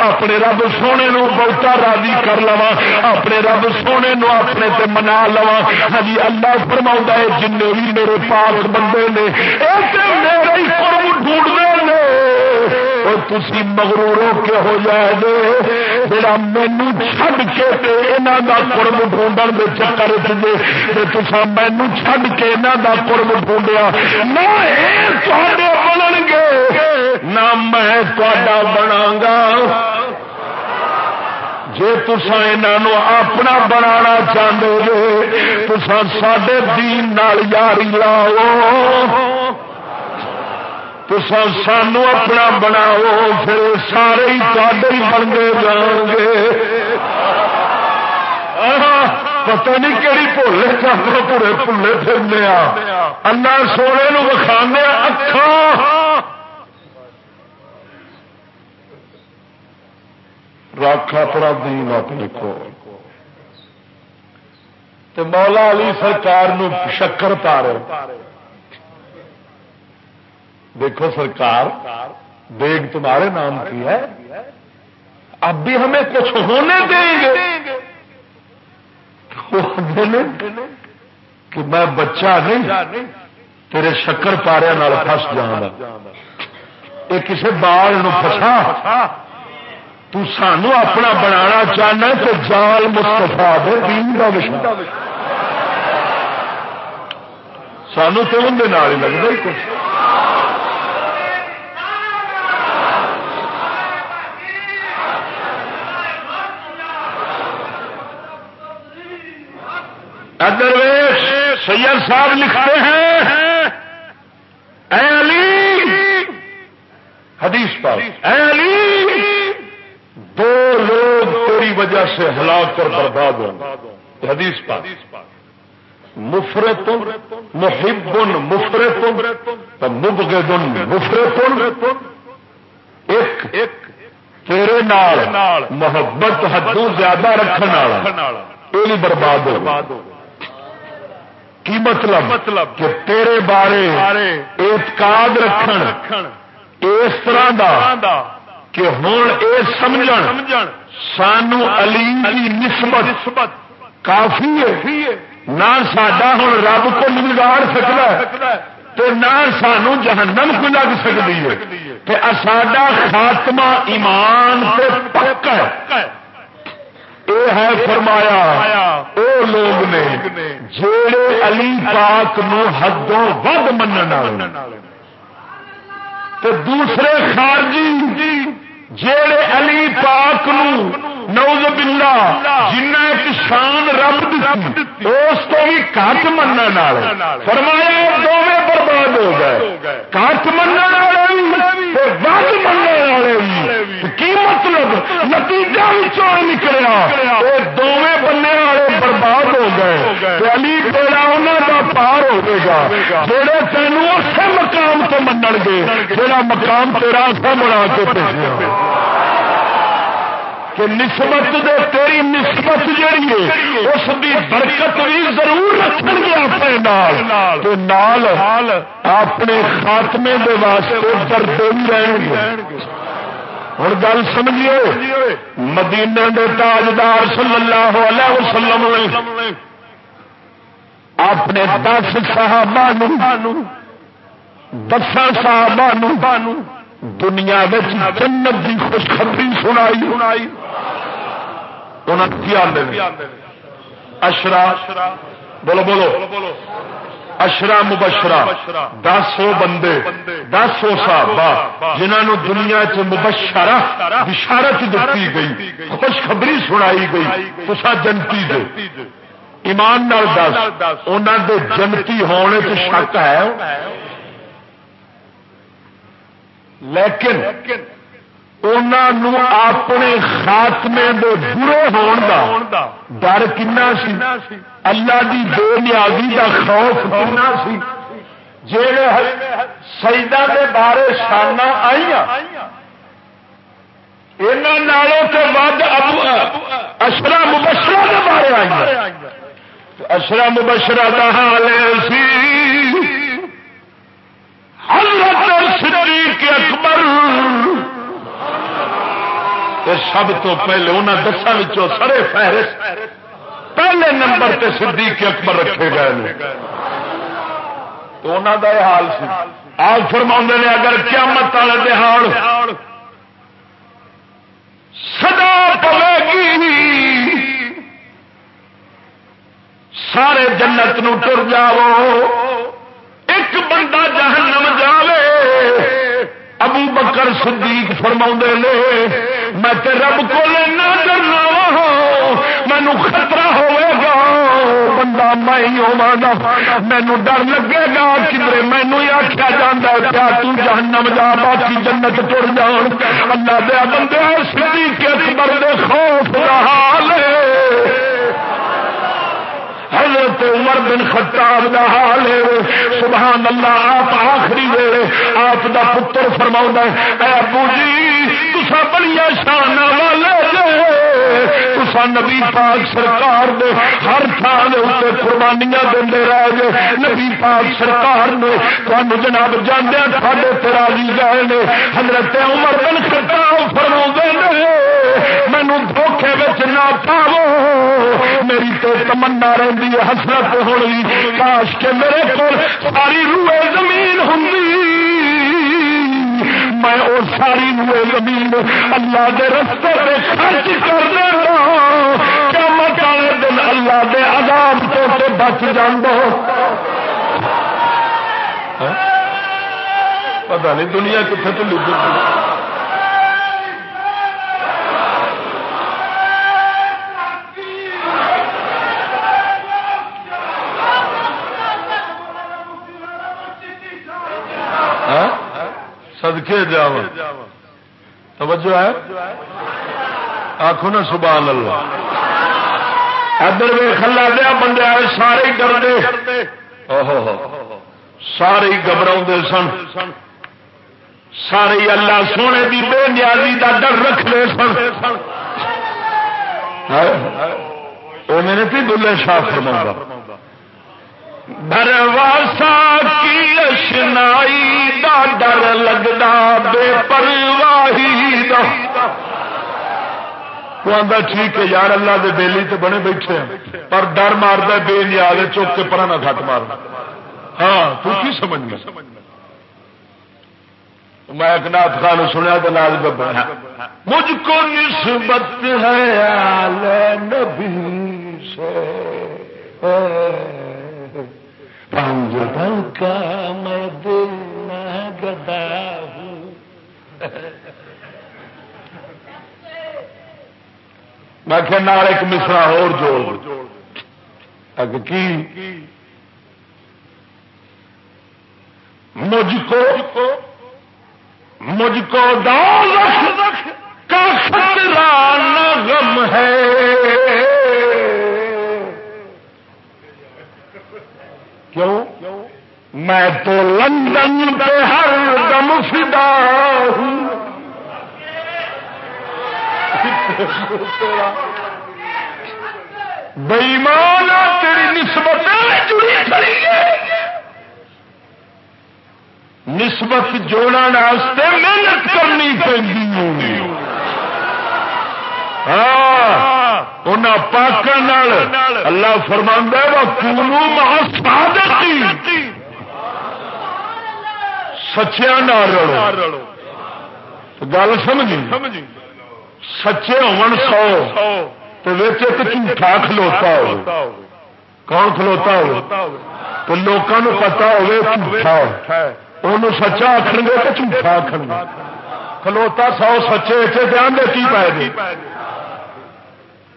S2: اپنے رب سونے نو بہتا راضی کر لوا اپنے رب سونے نو اپنے تے منا لوا ہی اللہ فرما ہے جن بھی میرے پاس بندے نے میرے ہی قرب ڈھونڈ دے تھی مغرور کے ہو جائے گے؟ جڑا مینو چڈ کے یہاں کا قرب ڈھونڈن کے چکر چلے تصا مینو چڈ کے یہاں کا قرب ڈھونڈیا۔ نہ بنن گے، نہ میں تا بنا گا۔ جی تسا یہ اپنا بنا چاہتے گے تسا سڈے دین یاری لاؤ۔ تو سانو اپنا بناؤ، پھر سارے ہی تے ہی بنتے جان گے۔ پتہ نہیں کہڑی بھولے چاہتے پورے پلے پھرنے انا سونے نو وکھانے اکھان رکھ اپنا دین اپنے کو مولا علی سرکار نو شکر پا رہے دیکھو سرکار بیگ تمہارے نام کی ہے، اب بھی ہمیں کچھ ہونے دیں گے۔ کہ میں بچہ نہیں، تیرے شکر پارے پس جانا یہ کسی بال فسا تو سانو اپنا بنا چاہنا تو جال مستفا دے دین کا وشا سانو تو اندر ہی لگتا ہی کچھ ادرویش سید صاحب لکھتے ہیں، اے علی، حدیث پر، اے علی، دو لوگ تیری وجہ سے ہلاک کر برباد ہوں حدیث پر مفرت محب مفرت مبغض مفرت ایک، تیرے نال محبت حدوں زیادہ رکھنے والا، یہ برباد ہو کی مطلب مطلب کہ تیرے بارے اعتقاد رکھن اس طرح دا کہ ہوں یہ سمجھ سانو علی کی نسبت کافی ہے نہ سڈا ہوں رب کو بگاڑ سکتا تو نہ سانو جہنم کو لگ سکتی ہے ساڈا خاتمہ ایمان سے پکا ہے یہ ہے فرمایا او لوگ نے جڑے علی پاک نو حدوں ود من دوسرے خارجی جڑے علی پاک نو نوز بلا جنہ ایک شان رب دیتی اس کو بھی کٹ من فرمایا دونوں برباد ہو گئے۔ کٹ من والے کی مطلب نتیجہ نکلیا۔ یہ دونوں بننے والے برباد ہو گئے۔ علی تیرا انہوں کا پار ہوگا جہے تینوں اسی مقام تو من گے جہاں مقام تیرا سا بنا کے بھیجا کہ نسبت دے تیری نسبت جیڑی ہے، اس کی برکت بھی ضرور رکھ گے آپ نال۔ تو نال اپنے خاتمے دے واسطے ڈرتے بھی رہن گے۔ ہوں گل سمجھیے مدینے دے تاجدار صلی اللہ علیہ وسلم نے اپنے دس صحابہ دسا صحابہ دنیا جنت کی خوشخبری سنائی۔ سنائی اشرا، بولو بولو۔ اشرا مبشرا دس سو بندے دس سو صحابہ، جنہوں دنیا چ مبشرا بشارت دیتی گئی، خوشخبری سنائی گئی تصا جنتی دے۔ ایمان نال دس انہوں دے جنتی ہونے سے شک ہے۔ لیکن اپنے خاتمے دے برے ہون دا ڈر کنا سی؟ اللہ دی بے نیازی دا خوف کنا سی؟ جڑے سجدہ دے بارے شانہ آئی نالوں کے بعد اشرا مبشرہ کے بارے آئی اشرا مبشرہ کا حال سی۔ حضرت صدیق اکبر سب تو پہلے انہوں دسان سڑے فہرست۔ پہلے نمبر تے صدیق اکبر رکھے گئے تو انہوں کا یہ حال سی۔ آج فرما نے اگر قیامت والے دہاڑ سدا پوے گی، سارے جنت نو ٹر جاؤ، ایک بندہ جہنم جاوے۔ ابو بکر صدیق فرما نے، میں تے رب کو نہ ڈرنا مینو خطرہ ہوئے گا، بندہ میں مینو ڈر لگے گا کدھر مینو ہی آخیا جا پیا تہنم جا، باقی جنت تر جان۔ اللہ دیا بندے، صدیق اکبر دے خوف حال حضرت عمر بن خطاب دا حال ہے۔ سبحان اللہ، آپ آخری ویلے آپ دا پتر فرما ہے، اے ابو جی تسا بڑی شان والے تسا نبی پاک سرکار دے ہر تھان اتنے قربانیاں دے رہ گئے نبی پاک سرکار نے تمہیں جناب جانے تھوڑے تراجی گئے نے۔ حضرت عمر بن خطاب فرما نے مینو دھوکھے نہ پاو میری تو تمنا رہی ہے، حسرت ہونی۔ کاش کے میرے کو ساری روئے زمین ہوں میں وہ ساری روئے زمین اللہ دے رستے پہ خرچ کر دے کیا مت والے دن اللہ دے عذاب تو بچ جان دو ہاں؟ پتا نہیں دنیا کتنے تو لگ سدکے جا توجہ ہے؟ آخو نا سبحان اللہ۔ ادھر وی کلا دیا بندے آئے، سارے ڈرتے سارے گھبرا سن۔ سارے اللہ سونے کی بے نیازی کا ڈر رکھتے سن۔ وہ میرے تھی دلے شاہ فرما درواسا کی اشنائی دا ڈر لگتا بے پرواہی دا۔ آدھا ٹھیک ہے یار، اللہ دے بیلی تو بنے بیٹھے ہیں۔ پر ڈر مارتا بے نیاد چوک کے پرانا گھٹ مار ہاں تو کی سمجھ میں؟ میں ایک نات خان سنیا تو ناز ببا مجھ کو نسبت ہے آل نبی سے۔ پنج کا میں دل نہ گدا ہوں۔ میں کہ نال ایک مصرا اور جوڑ۔ اگ کی؟ مجھ کو مجھ کو دال کا خطرہ نہ غم ہے۔ کیوں؟ میں تو لندن پہ ہر دم فدا ہوں۔ بےمان تیری نسبت جڑی کھڑی ہے۔ نسبت جوڑا واسطے محنت کرنی پی ہاں۔ پاک اللہ فرما سچیا رلو گل سمجھی سچے ہون سو تو جھوٹا کھلوتا ہو کون کھلوتا ہو تو لوگوں پتا ہو سچا آخر گے تو جھوٹا آخر کھلوتا سو سچے اتنے دھیان دے کی پائے گی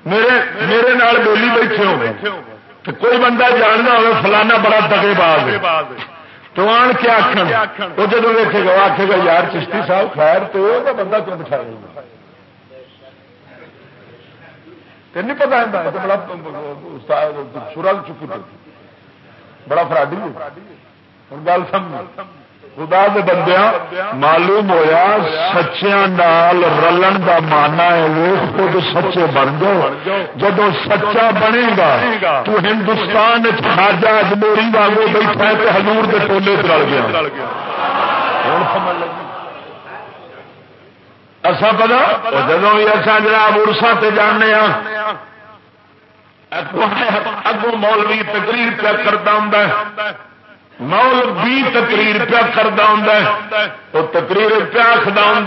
S2: میرے میرے نال بولی بیٹھے ہو تو کوئی بندہ جاننا ہو فلانا بڑا دگے باز تو آن کے آخر وہ جب ویکے گا آخے گا، یار چشتی صاحب خیر، تو بندہ کیوں بٹھا رہا نہیں پتا بڑا سرل چکی بڑا فراڈی ہوں گل سمجھ۔ خدا دے بندیا معلوم ہویا سچیا نال رلن دا مانا ہے وہ خود سچے بن جاؤ۔ جب سچا بنے گا تو ہندوستان خاجا اجمیری واگو بیٹھا ہے ہزور کے ٹولے رل گیا۔ اصا پتا؟ بھی اصا جناب ارسا تے جانے اگوں مولوی تقریر پہ کرتا ہوں مول بھی تقریر پیا کرتا ہوں وہ تقریر پیا آخر ہوں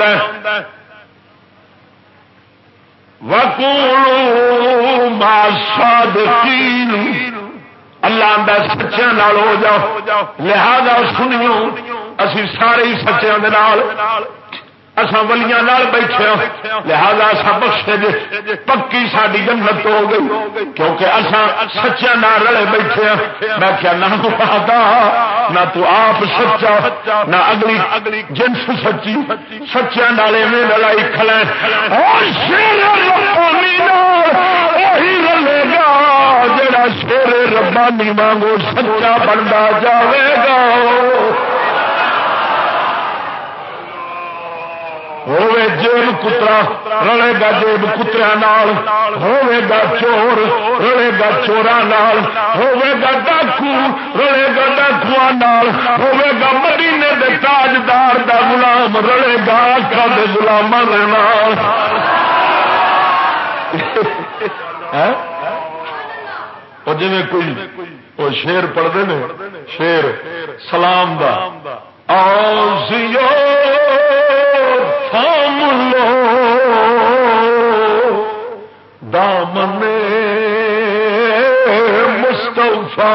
S2: اللہ آدھا سچیا ہو جاؤ۔ لہذا سنیو اسی سارے سچیا اصا ولیاں بیٹھے ہاں۔ لہذا اصا بخشے جی پکی ساری جنت ہو گئی۔ کیونکہ اصا سچا نہ رلے بیٹھے ہاں۔ میں کیا نہ پتا نہ تو آپ سچا، نہ اگلی اگلی جنس سچی۔ سچیا نالے میں لڑائی کھلے رلے گا جڑا شیر ربانی مانگو سچا بنتا جاوے گا۔ ہوے جیب کترا، رلے گا جیب کترا نال، ہوے گا چور، رلے گا چورا نال، ہوے گا ڈاکو، رلے گا ڈاکو نال، ہوے گا مرینے دے تاجدار دا غلام، رلے گا آخا دے غلام نال۔ جی کوئی، وہ شیر پڑھتے ہیں شیر، سلام دا۔ آؤ لو دامن مستفا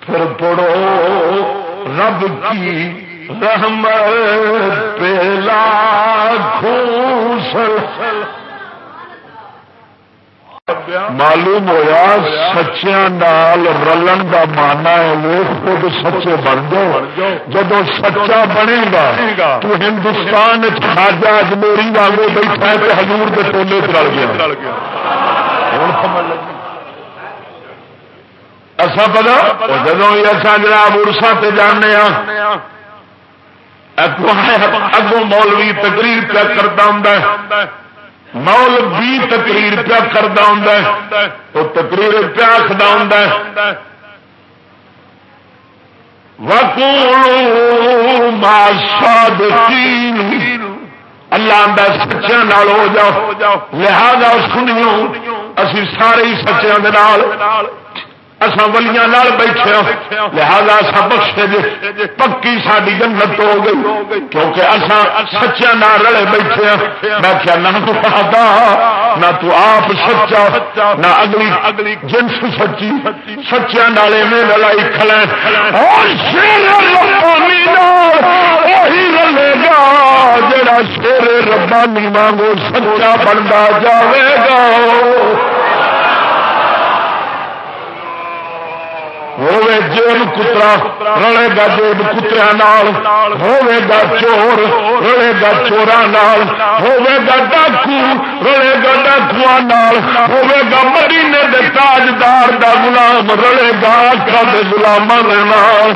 S2: پھر پڑو رب کی رحمت پیلا خوش معلوم ہوا سچیا نال رلن کا مانا ہے وہ خود سچے بن جاؤ۔ جب سچا بنے گا تو ہندوستان خاجا اجمیری واگو بیٹھا ہے ہزور کے ٹولے رل گیا اصا پتا؟ جب اصا جناب ارسا تے جانے اگوں مولوی تقریر پہ کرتا ہوں مول بھی تقریر پیا کرتا ہوں وہ تقریر پیا آخر ہوں اللہ آدھا سچیا ہو جاؤ۔ لہذا سنیوں، اسی سارے سچیا اصا ولیاں بیٹھے ہاں۔ لہذا اصا بخشے جی پکی ساری جنت ہو گئی۔ کیونکہ اصا سچیا نہ رلے بیٹھے ہاں۔ میں کیا نہ تو پتا نہ تو آپ سچا، نہ اگلی اگلی جنس سچی۔ سچیا نالے میں لڑائی کھلے۔ رلے گا جڑا شیر ربانی مانگو سچا بنتا جاوے گا۔ ہوے جیب کترا، رلے گا جیب کترا نال، ہوے گا چور، رلے گا چورا نال، ہوے گا ڈاکو، رلے گا ڈاکو نال، ہوے گا مرینے دے تاجدار دا غلام، رلے گا آخا دے غلام نال۔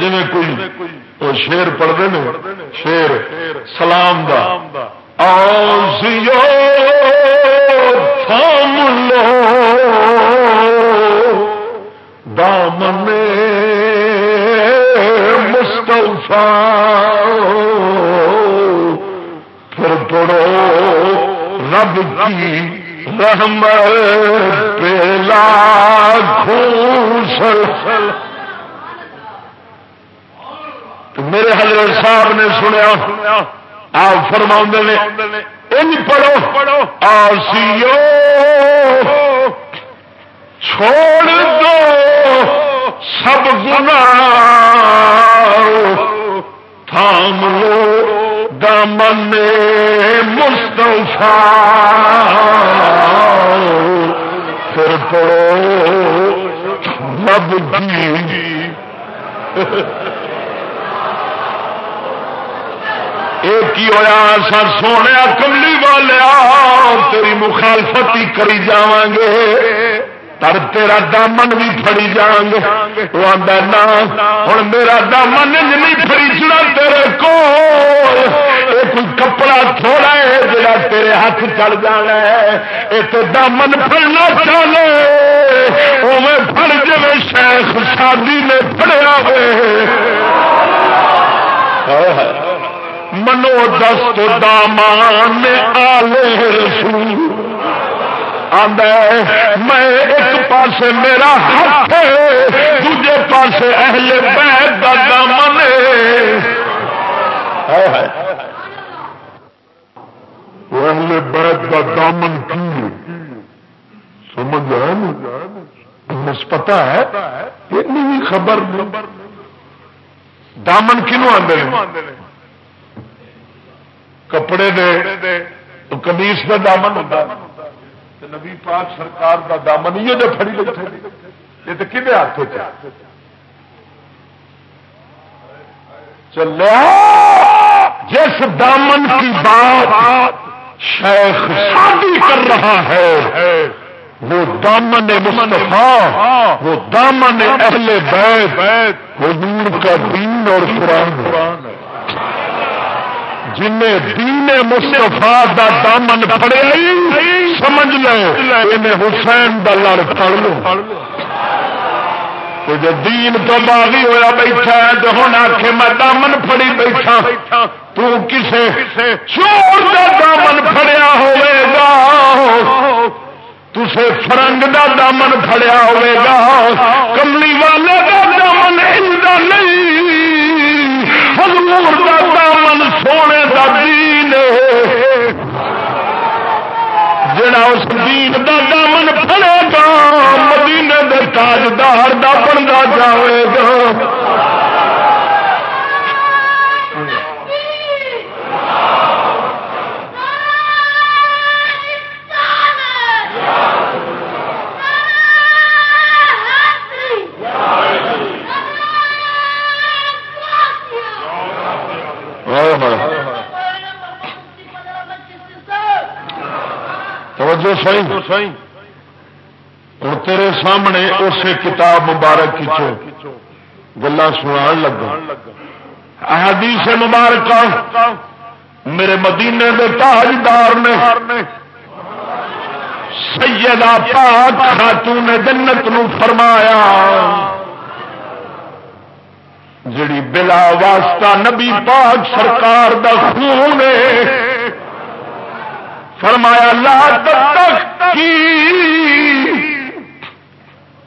S2: جی کوئی شیر پڑھتے ہیں شیر، سلام دا۔ آؤ تھام لو دامن مستفا پھر پڑو رب کی رحم پیلا خوشل میرے حضرت صاحب نے سنیا آپ فرما نے، ان پڑھو پڑھو آسیو چھوڑ دو سب گنا تھام لو دامن مستفا پھر پڑھو رب جی ایک ہی ہوا سر سونے کملی والے تیری مخالفت ہی کری جا گے پر تیرا دامن بھی فری جان گے وہ آدھا نا ہوں میرا دامن نہیں فری چڑا تیرے کو کوئی کپڑا تھوڑا ہے جا تیرے ہاتھ چل جانا ہے۔ یہ تو دامن پڑنا چاہے وہ فر جی شیخ شادی نے پڑیا ہوئے۔ منو دست دامان آلے رسول۔ میں ایک پاس میرا ہاتھ دوجے پاس اہل بیت کا دامن اہل بیت کا دامن کی سمجھ آیا پتا ہے خبر۔ دامن کنو آدھے کپڑے دے تو کمیس کا دامن ہوتا نبی پاک سرکار کا دامن یہ جو فری بیٹھے۔ یہ تو کھے ہاتھ چلے جس دامن کی بات شیخ شادی کر رہا ہے، وہ دامن مصطفیٰ، وہ دامن اہل بیت حضور کا دین اور قرآن۔ ہے جن دین مستفا دا دامن پڑے سمجھ لو، انہیں حسین دا لڑ پڑ لو۔ جو دین تو باغی ہوا بیٹھا ہے، تو ہوں آخ میں دامن پڑی بیٹھا۔ تو کسے چور دا دامن پڑیا ہوئے گا۔ تسے فرنگ دا دامن پڑیا ہوئے گا۔ کملی والے دا دامن نہیں۔ جڑا اس دین دا دامن پڑے گا مدینے دے تاجدار دا بنتا جائے گا۔ ہاں، ہاں۔ توجہ صحیح ہوں تیرے سامنے اسے کتاب مبارک کی گلا سنا لگا۔ احادیث مبارک میرے مدینے دے تاجدار نے سیدہ پاک خاتون جنت نو فرمایا۔ جڑی بلا واسطہ نبی پاک سرکار دا خون ہے۔ فرمایا، لا تک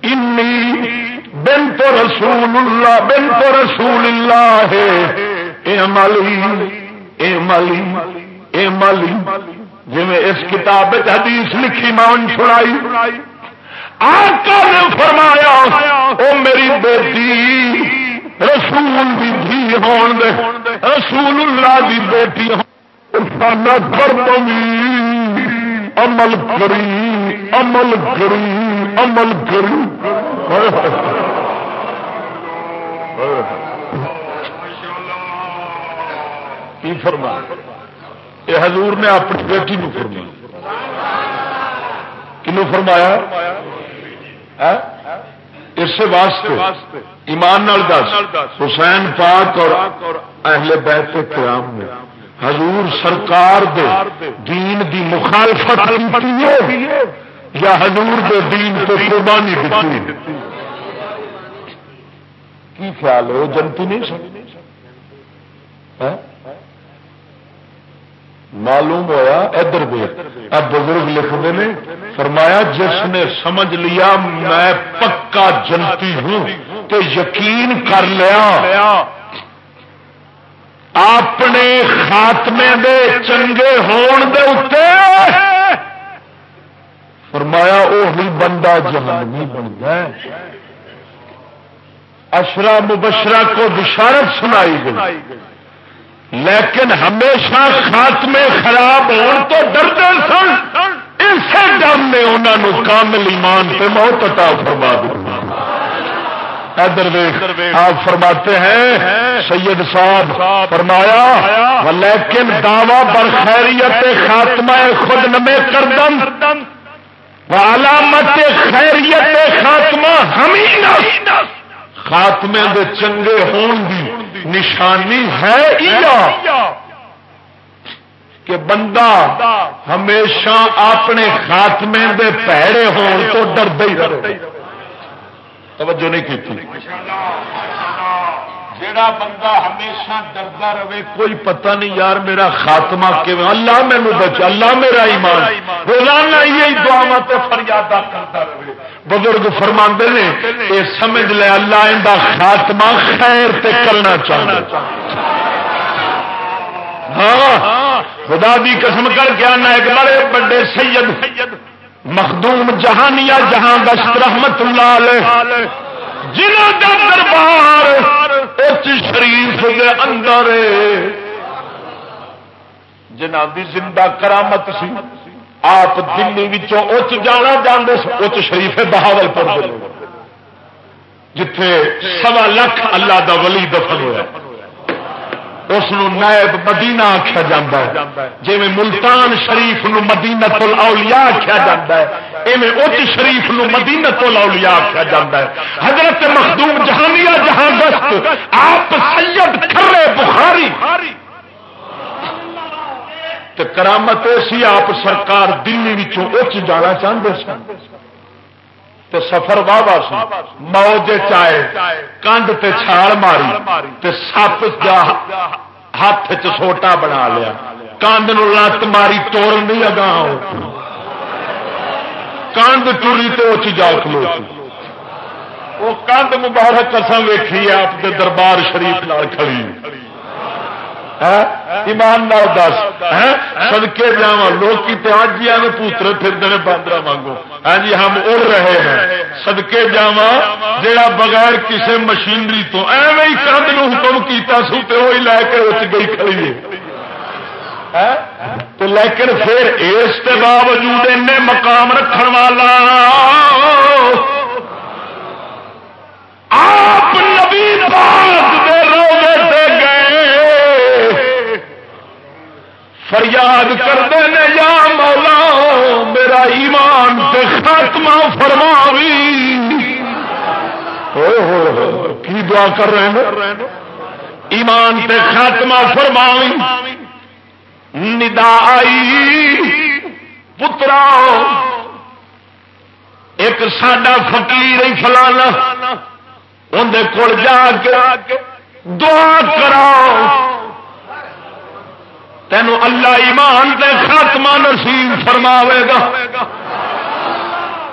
S2: انی بن تو رسول اللہ بن تو رسول اللہ ہے اے مالی اے مالی اے مالی جی میں اس کتاب حدیث لکھی مان چھڑائی آقا نے فرمایا، او میری بیٹی، رسول بھی دھی ہون دے رسول اللہ دی بیٹی ہون عمل کری عمل کری عمل کری کی فرما یہ حضور نے اپنی بیٹی نو فرمایا۔ کنو فرمایا؟ اس واسطے ایمان دس، حسین پاک اور اہل بیت قیام میں حضور سرکار دے دین دی مخالفت کی یا حضور دے دین تو قربانی دیتی کی خیال ہے؟ وہ جنتی نہیں سن؟ ہاں؟ معلوم ہوا ادھر بھی اب بزرگ لکھتے ہیں، فرمایا، جس نے سمجھ لیا، میں پکا جنتی ہوں تو یقین کر لیا اپنے خاتمے دے چنگے ہون دے اتے فرمایا وہی بندہ جہانی بنتا ہے۔ اشرا مبشرہ کو بشارت سنائی گئی۔ لیکن ہمیشہ خاتمے خراب ہو تو ڈرتے سن۔ اسی ڈر نے انہوں کامل ایمان پہ موت عطا فرما ادھر آپ فرماتے ہیں، سید صاحب فرمایا لیکن دعوی بر خیریت خاتمہ خود نمے کردم۔ علامت خیریت خاتمہ ہمیں خاتمے دے چنگے ہون دی نشانی ہے کہ بندہ ہمیشہ اپنے خاتمے دے پیڑے ہون تو ڈرد ہی رہے۔ توجہ نہیں کی جڑا بندہ ہمیشہ ڈردا رہے، کوئی پتہ نہیں یار میرا خاتمہ کہ اللہ مینو بچا اللہ میرا ایمان۔ روزانہ یہی دعا فریادہ کرتا رہے۔ بزرگ فرما نے یہ سمجھ لے اللہ ان کا خاتمہ خیر تے کرنا چاہتا ہاں خدا دی قسم کر کے آنا، ایک بڑے بڑے سید سید۔ مخدوم جہانیا جہاں دشت رحمت اللہ جنہوں کا دربار اچ شریف کے اندر جنہ دی زندہ کرامت سی، آپ دلی اچ جانا جانے اچ شریف بہاول پور جتھے سوا لکھ اللہ دا ولی دفن ہوا اس نائب مدینہ آخیا جا جی ملتان شریف نو مدینہ الاولیاء آخیا جا ایویں شریف نو مدینہ الاولیاء آخیا جا حضرت مخدوم جہانیہ جہاں دست آپ سید کھرے بخاری۔ کرامت ایسی آپ سرکار دلی اچ جانا چاہتے سن۔ تو سفر واہ واہ موج چائے، کنڈ تے چھال ماری، تے سپ ہاتھ چھوٹا بنا لیا۔ کند لت ماری توڑ نہیں اگا کند ٹوری تو اچ جا کلو وہ کند مبارک قسم ویکھی آپ کے دربار شریف نال کھڑی۔ ایمان نال دس سدکے جا لوگ آج ہی آنے پوتر پھر باندر مانگو ہاں جی ہم اڑ رہے ہیں۔ سدکے جا جا بغیر کسی مشینری تو ایویں ہی کند نو حکم کیا سو تو وہی لے کے اچ گئی کھڑی ہے۔ تو لیکن پھر اس کے باوجود ان مقام رکھ والا آپ نبی پاک فریاد کرتے ہیں، یا مولا، میرا ایمان تے خاتمہ فرماوی۔ کی دعا کر رہے ہیں؟ ایمان تے خاتمہ فرماوی۔ ندا آئی، پترا، ایک ساڈا فقیر فلانا اندر کول جا کے دعا کراؤ۔ تینوں اللہ ایمان دے خاتمہ نصیب فرماوے گا۔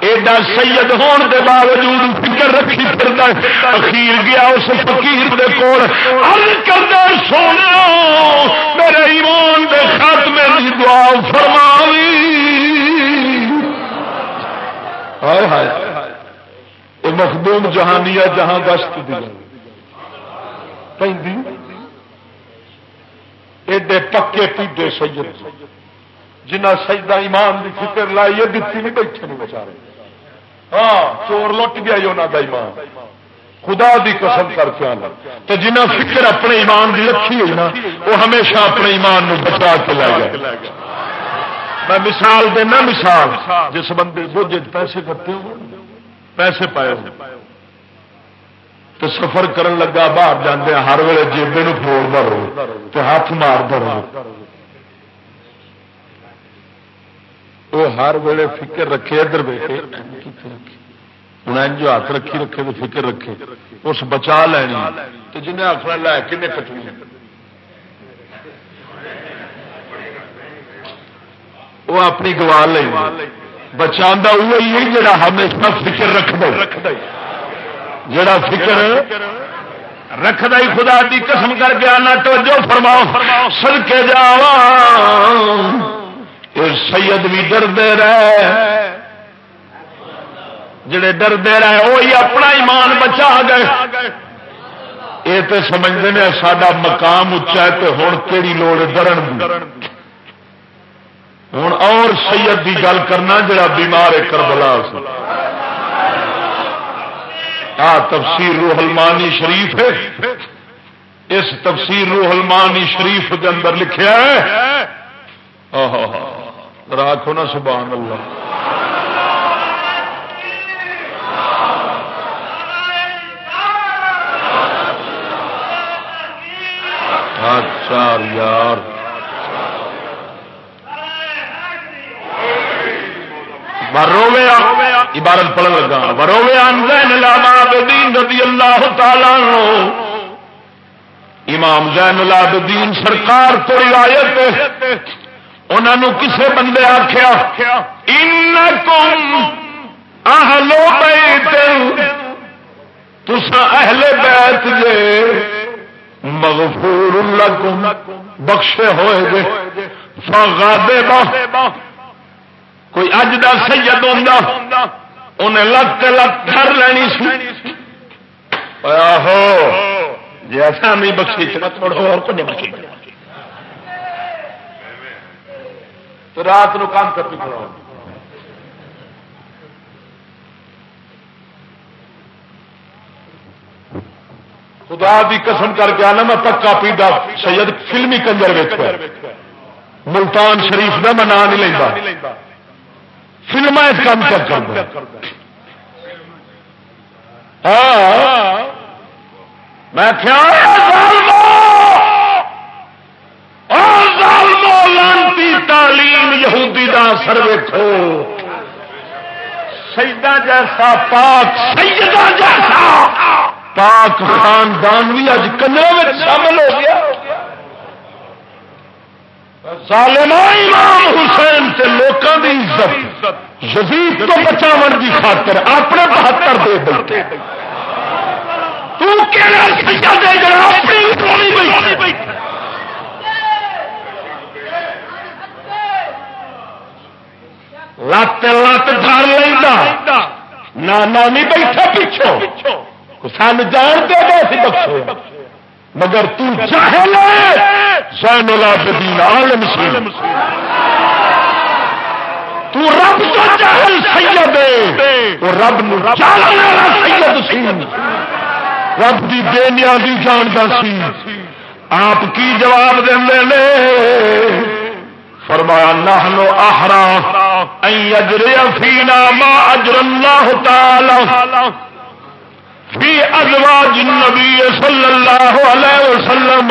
S2: ایڈا سید ہون دے باوجود فکر رکھی پھر اخیر گیا اس فقیر دے کول۔ ہر کردہ سونا، میرے ایمان دے خاتمے کی دعا فرماوی۔ ہائے ہائے۔ مخدوم جہانیہ جہاں گشت دی۔ پہ ایڈے پکے پیڈے سید جنہ سجدہ ایمان کی فکر لائی دیتی نہیں بیٹھے نہیں بچارے ہاں چور لٹ گیا انہوں کا ایمان۔ خدا دی قسم کر کے آنا۔ تو جنہ فکر اپنے ایمان کی رکھی ہوئی نا، وہ ہمیشہ اپنے ایمان نو بچا کے لے گئے۔ میں مثال دینا، مثال، جس بندے بوجھ پیسے کرتے ہو پیسے پائے ہو تو سفر کرن لگا، باہر جانے ہر ویلے جیبے فروڑ دو تو ہاتھ مار دو وہ ہر ویلے فکر رکھے، ادھر بیٹھے ہوں جو ہاتھ رکھی رکھے تو فکر رکھے۔ اس بچا لینی۔ تو جنہیں آخر لے کن کٹنی؟ وہ اپنی گوا لے بچا وہی جڑا ہمیشہ فکر رکھ دے جڑا فکر رکھد ہی خدا دی قسم کر کے آنا تو جو فرماؤ۔ فرماؤ سل کے جا سید بھی ڈردے رہے۔ جڑے ڈردے رہے وہی اپنا ایمان بچا گئے۔ یہ تو سمجھتے ہیں سڈا مقام اچا ہے تو ہوں کہڑی لوڑ ڈرن ہوں اور سید کی گل کرنا جڑا بیمار ہے کربلا آ تفسیر روح المانی شریف ہے۔ اس تفسیر روح المانی شریف کے اندر لکھا ہے۔ راکھو نا سبحان اللہ۔ اچھا یار۔ وروے عبارت پڑھ لگا۔ وروے العابدین رضی اللہ تعالی امام زین العابدین سرکار تو روایت انہوں کسے بندے آخیا ان اہلو بیت تسا اہل بیت جے مغفور لکم، بخشے ہوئے گے فغادے با۔ کوئی اج دا سید ہوندا انہیں لت لت کر لینی سی۔ آہو جی ایسا نہیں بخشی چنا تھوڑا اور کو نہیں بخشی تو رات نو کام کرتی کھڑا خدا دی قسم کر کے آنا، میں پکا پیڈا سید فلمی کنجر ویچ ملتان شریف کا میں نام نہیں لینا فلم کام کر کر ہاں۔ میں لانتی تعلیم یہودی دا سر ویکو سیدہ جیسا پاک، سیدہ جیسا پاک خاندان بھی اج کنیا شامل ہو گیا۔ امام حسین سے لوگوں کی عزت، یزید تو بچاو کی خاطر اپنے بہتر دے بیٹھے لت لت ڈر لینا نانا نہیں بیٹھا پیچھو سن جان دے سی بخشے۔ مگر تاہل سین العابدین، عالم سی تو رب تو جاہل سید ہے۔ وہ رب نو جاننے والا سید سی۔ رب کی بےنیا بھی جانتا سی۔ آپ کی جواب دے فرمایا، نحنو احرا۔ ان اجر فینا ما اجر اللہ تعالی۔ فی ازواج النبی صلی اللہ علیہ وسلم۔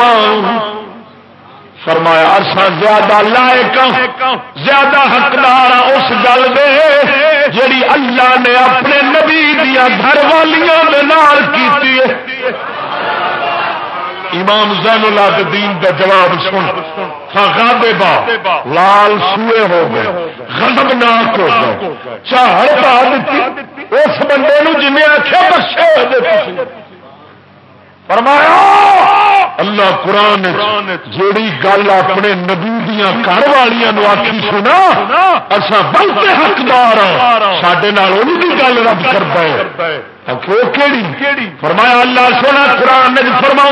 S2: فرمایا ارسا زیادہ لائق، زیادہ حقدار اس گل دے جڑی اللہ نے اپنے نبی دیا گھر والیاں کی امام زین العابدین کا جواب سن۔ ہاں، غابے با، لال سوئے ہو گئے غضب ناک ہو گئے۔ چاہر پا دیتی اس بندے جن آخیا بخشے فرمایا، اللہ قرآن جیڑی گل اپنے نبی دیا گھر والوں آخی سنا اصا بہت حقدار ہاں۔ سڈے گل رب کرتا ہے۔ فرمایا، اللہ سونا قرآن فرما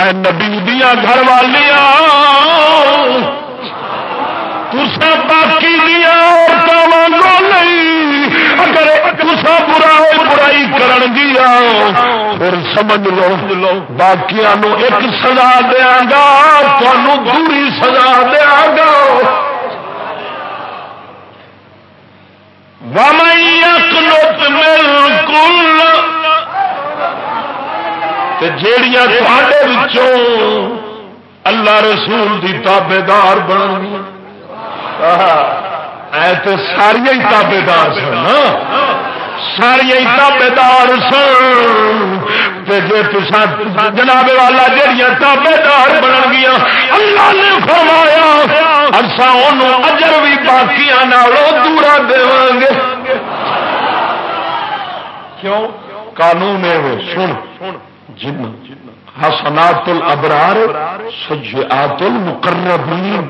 S2: اے نبی دیا گھر والیا تسا باقی دیا نہیں۔ تسا برا برائی کرن گیا پھر سمجھ لو باقی ایک سزا دیا گا تمہوں دوری سزا دیا گا. جیڑیاں تھوڑے اللہ رسول کی تابے دار بن تو ساریا ہی تابے دار سن۔ ساری تابے دار جی جناب والا جہیا تابے دار بن گیا اللہ نے فرمایا اصا ان اجر بھی باقی دورا دے گے کیوں؟ قانون ہے سن۔ جن حسنات الابرار سجعات المقربین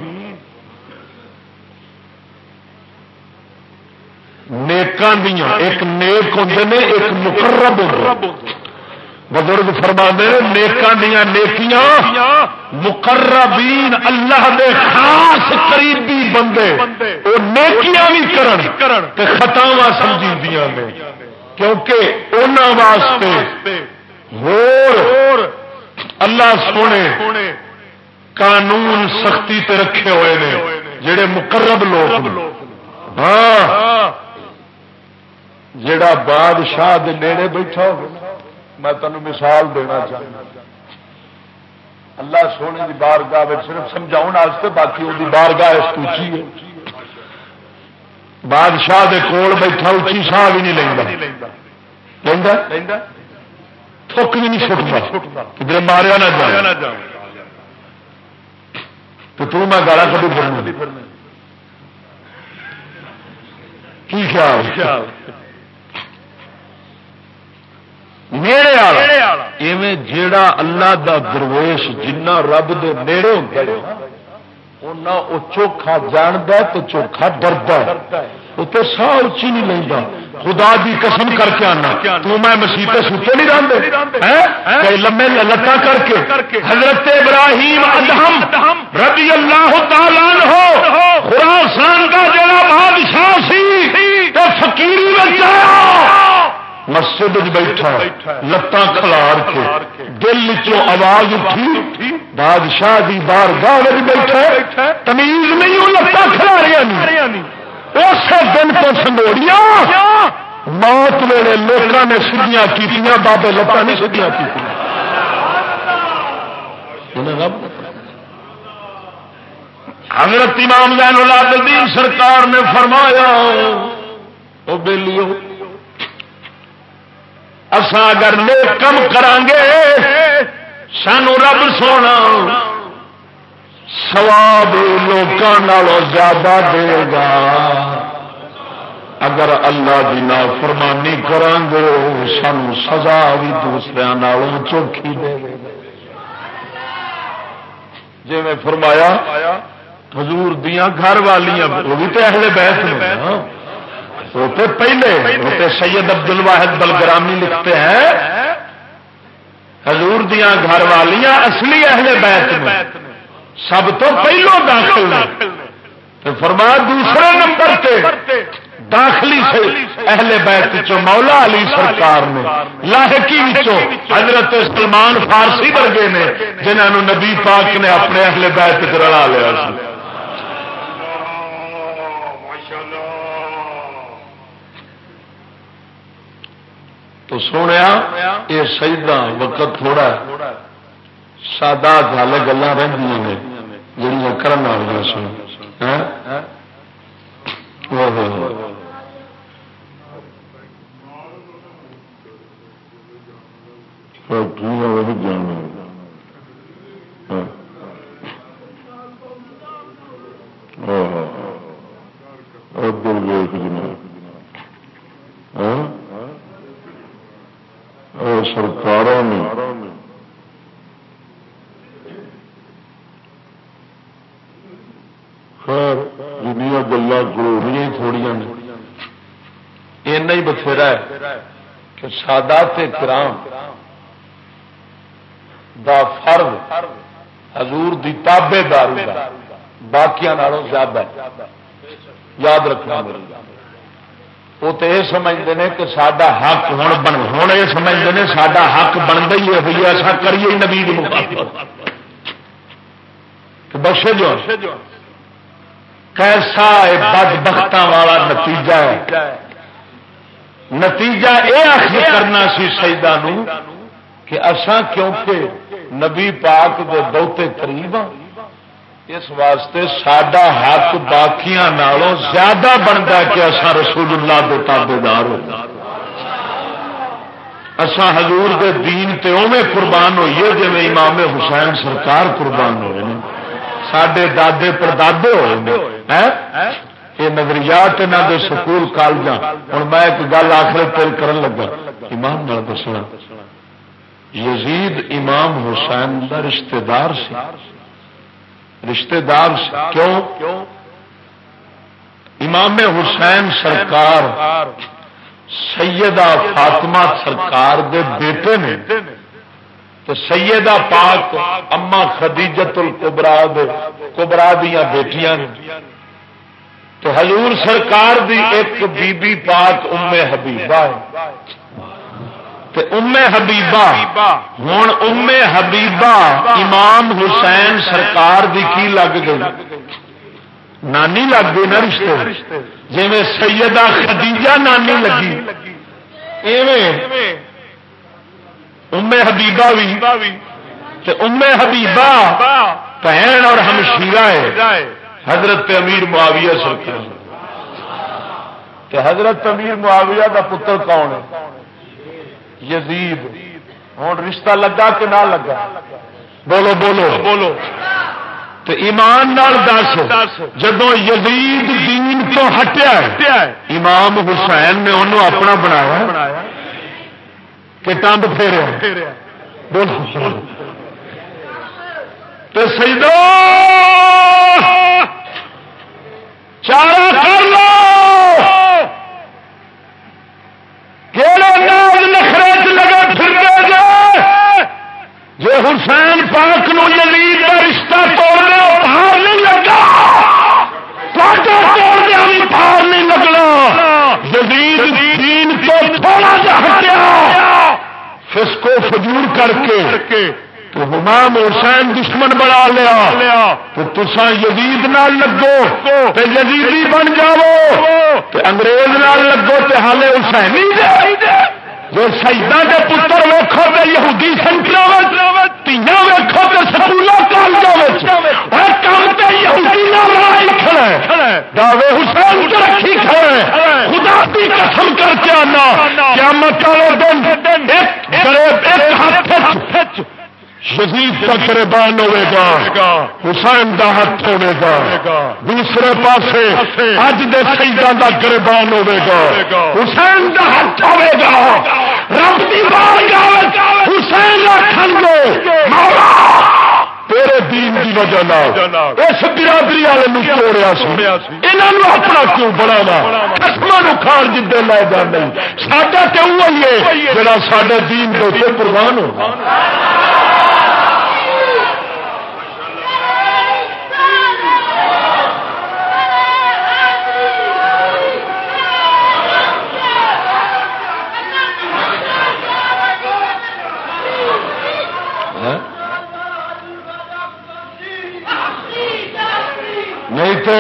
S2: نیکان دیا ایک نیک ہوں نے، ایک مقرب بزرگ فرما دے نیکان دیا نیکیاں، مقربین اللہ دے خاص قریبی بندے۔ وہ نیکیاں بھی کرن تے خطاواں سمجھی دیا نے۔ کیونکہ انہوں واسطے ہور اللہ سونے، قانون سختی تے رکھے ہوئے نے، جڑے مقرب لوگ ہاں۔ جڑا بادشاہ دے نیڑے بیٹھا ہو میں تمہیں مثال دینا چاہتا اللہ سونے کی بارگاہ صرف سمجھاؤ باقی وہ بارگاہ ہے۔ بادشاہ دے کول بیٹھا اچھی ساہ بھی نہیں لینا تھک بھی نہیں چھٹتا کدھر ماریا نہ جا تو تو میں گالا کبھی کی خیال؟ میرے ایویں جیڑا اللہ دا درویش جنہ رب دے نیڑے ہوتا وہ چوکھا جاند تو چوکھا ڈردا وہ تو سا اچھی نہیں لینا خدا دی قسم کر کے آنا تو میں مسیح سوتے نہیں رہتے لمے لتا کر کے حضرت ابراہیم ادہم رضی اللہ تعالی ہو خراسان کا جڑا بادشاہ سی تو فقیری بچایا مسجد بیٹھا لتان کھلار کے۔ دل چو آواز اٹھی۔ بادشاہ دی بار گاہ بیٹھا تمیز نہیں وہ لتان کھلاریا اسی دن تو سنوڑیا موت ویلے لوگوں نے سدیاں کی بابے لتان نہیں سدیاں کی حضرت امام زین العابدین سرکار نے فرمایا او بیلیو اسا اگر نیک کم کرانگے، سانو رب سونا سواب لوگوں زیادہ دے گا۔ اگر اللہ کی نا فرمانی کریں گے سانو سزا بھی دوسرے چوکھی دے جی میں فرمایا، حضور دیا گھر والیاں، وہ بھی تو اہل بیت میں ہوتے پہلے ہوتے سید عبد الواحد بلگرامی لکھتے ہیں، حضور دیا گھر والیاں اصلی اہل بیت میں، سب تو پہلو داخل تو فرما دوسرے نمبر پہ داخلی سے اہل بیت چو مولا علی سرکار نے لاہکی چو حضرت سلمان فارسی ورگے نے جنہوں نبی پاک نے اپنے اہل بیت رلا لیا تو سونے یہ شہید وقت تھوڑا سادہ گل گلا رہی جہاں کرنے والی سن۔ جانا ادھر ویک جناب سرکاروں نے خیر جنیا گلا ضروری تھوڑی ہی بتھیرا ہے کہ سادات کرام دا فرد حضور دی تابے دار باقیاں زیادہ یاد رکھنا میری وہ تو یہ سمجھتے ہیں کہ سڈا حق ہوں بن ہوں یہ سمجھتے ہیں سڈا حق بنتا ہی ہے ہوئی ایسا کریے نبی بخشے جو کیسا بد بخت والا نتیجہ ہے۔ نتیجہ یہ آخر کرنا سی سیدا کہ اسان کیونکہ نبی پاک دے بہتے قریب ہاں۔ اس واسطے سڈا حق باقیاں نالوں زیادہ بنتا کہ اصا رسول اللہ کے تابے دار ہو اسا حضور دے دین تے اوے قربان ہوئیے جی امام حسین سرکار قربان ہوئے ہیں سڈے دادے پردادے ہوئے ہیں؟ یہ نظریات یہاں کے سکول کالج ہوں میں ایک گل آخر تل کر لگا، امام نال دسنا۔ یزید امام حسین کا رشتے دار سی۔ رشتے دار کیوں؟ امام حسین سرکار، سیدہ فاطمہ سرکار دے بیٹے نے۔ تو سیدہ پاک اما خدیجت القبرا کبرا دیا بیٹیاں تو حضور سرکار دی ایک بی بی پاک ام حبیبہ ہے۔ ام حبیبہ ہوں ام حبیبہ امام حسین سرکار دی کی لگ گئی؟ نانی لگ گئی نا رشتے؟ جی سیدہ خدیجہ نانی لگی۔ ام حبیبہ بھی ام حبیبہ بہن اور ہمشیرہ ہے۔ حضرت امیر معاویہ سرکار۔ حضرت امیر معاویہ کا پتر کون ہے؟ یزید ہوں رشتہ لگا کہ نہ لگا؟ بولو بولو۔ بولو۔ تو ایمان نال دس جدو یزید دین تو ہٹیا امام حسین نے انہوں اپنا بنایا کہ ٹنڈ پھیریا بولو تو سیدو چارا کر لو۔ نخرے لگے پھر جی حسین پاک نو یزید کا رشتہ توڑنا باہر نہیں لگا توڑ دیا بھی باہر نہیں لگنا۔ یزید دین کو تھوڑا جا ہٹیا فسکو فجور کر کے تو امام حسین دشمن بنا لیا، تو تسا یزید نال لگو تو یزیدی بن جاؤ تو انگریز نال لگو تو ہالے حسین جو شہیدان کے پتر ویکو تو یہودی سنٹر تیاں ویکو تو سکولوں کالجوں دعوے حسین رکھی کھڑے خدا کی قسم کر کے آنا کیا مت دن ایک ہاتھ شہید کا قربان ہوے گا حسین کا ہاتھ ہوے گا دوسرے پاسے اج دے شہیدان کا قربان ہوے گا حسین کا ہاتھ ہوے گا رب کی بار حسین رکھن گے تیرے دین کی وجہ اس برادری والے توڑیا یہاں اپنا کیوں بڑا قسم کھان جدے لے جانے ساڈا کیوں ہے جڑا سارے دین کے قربان ہو۔ نہیں تو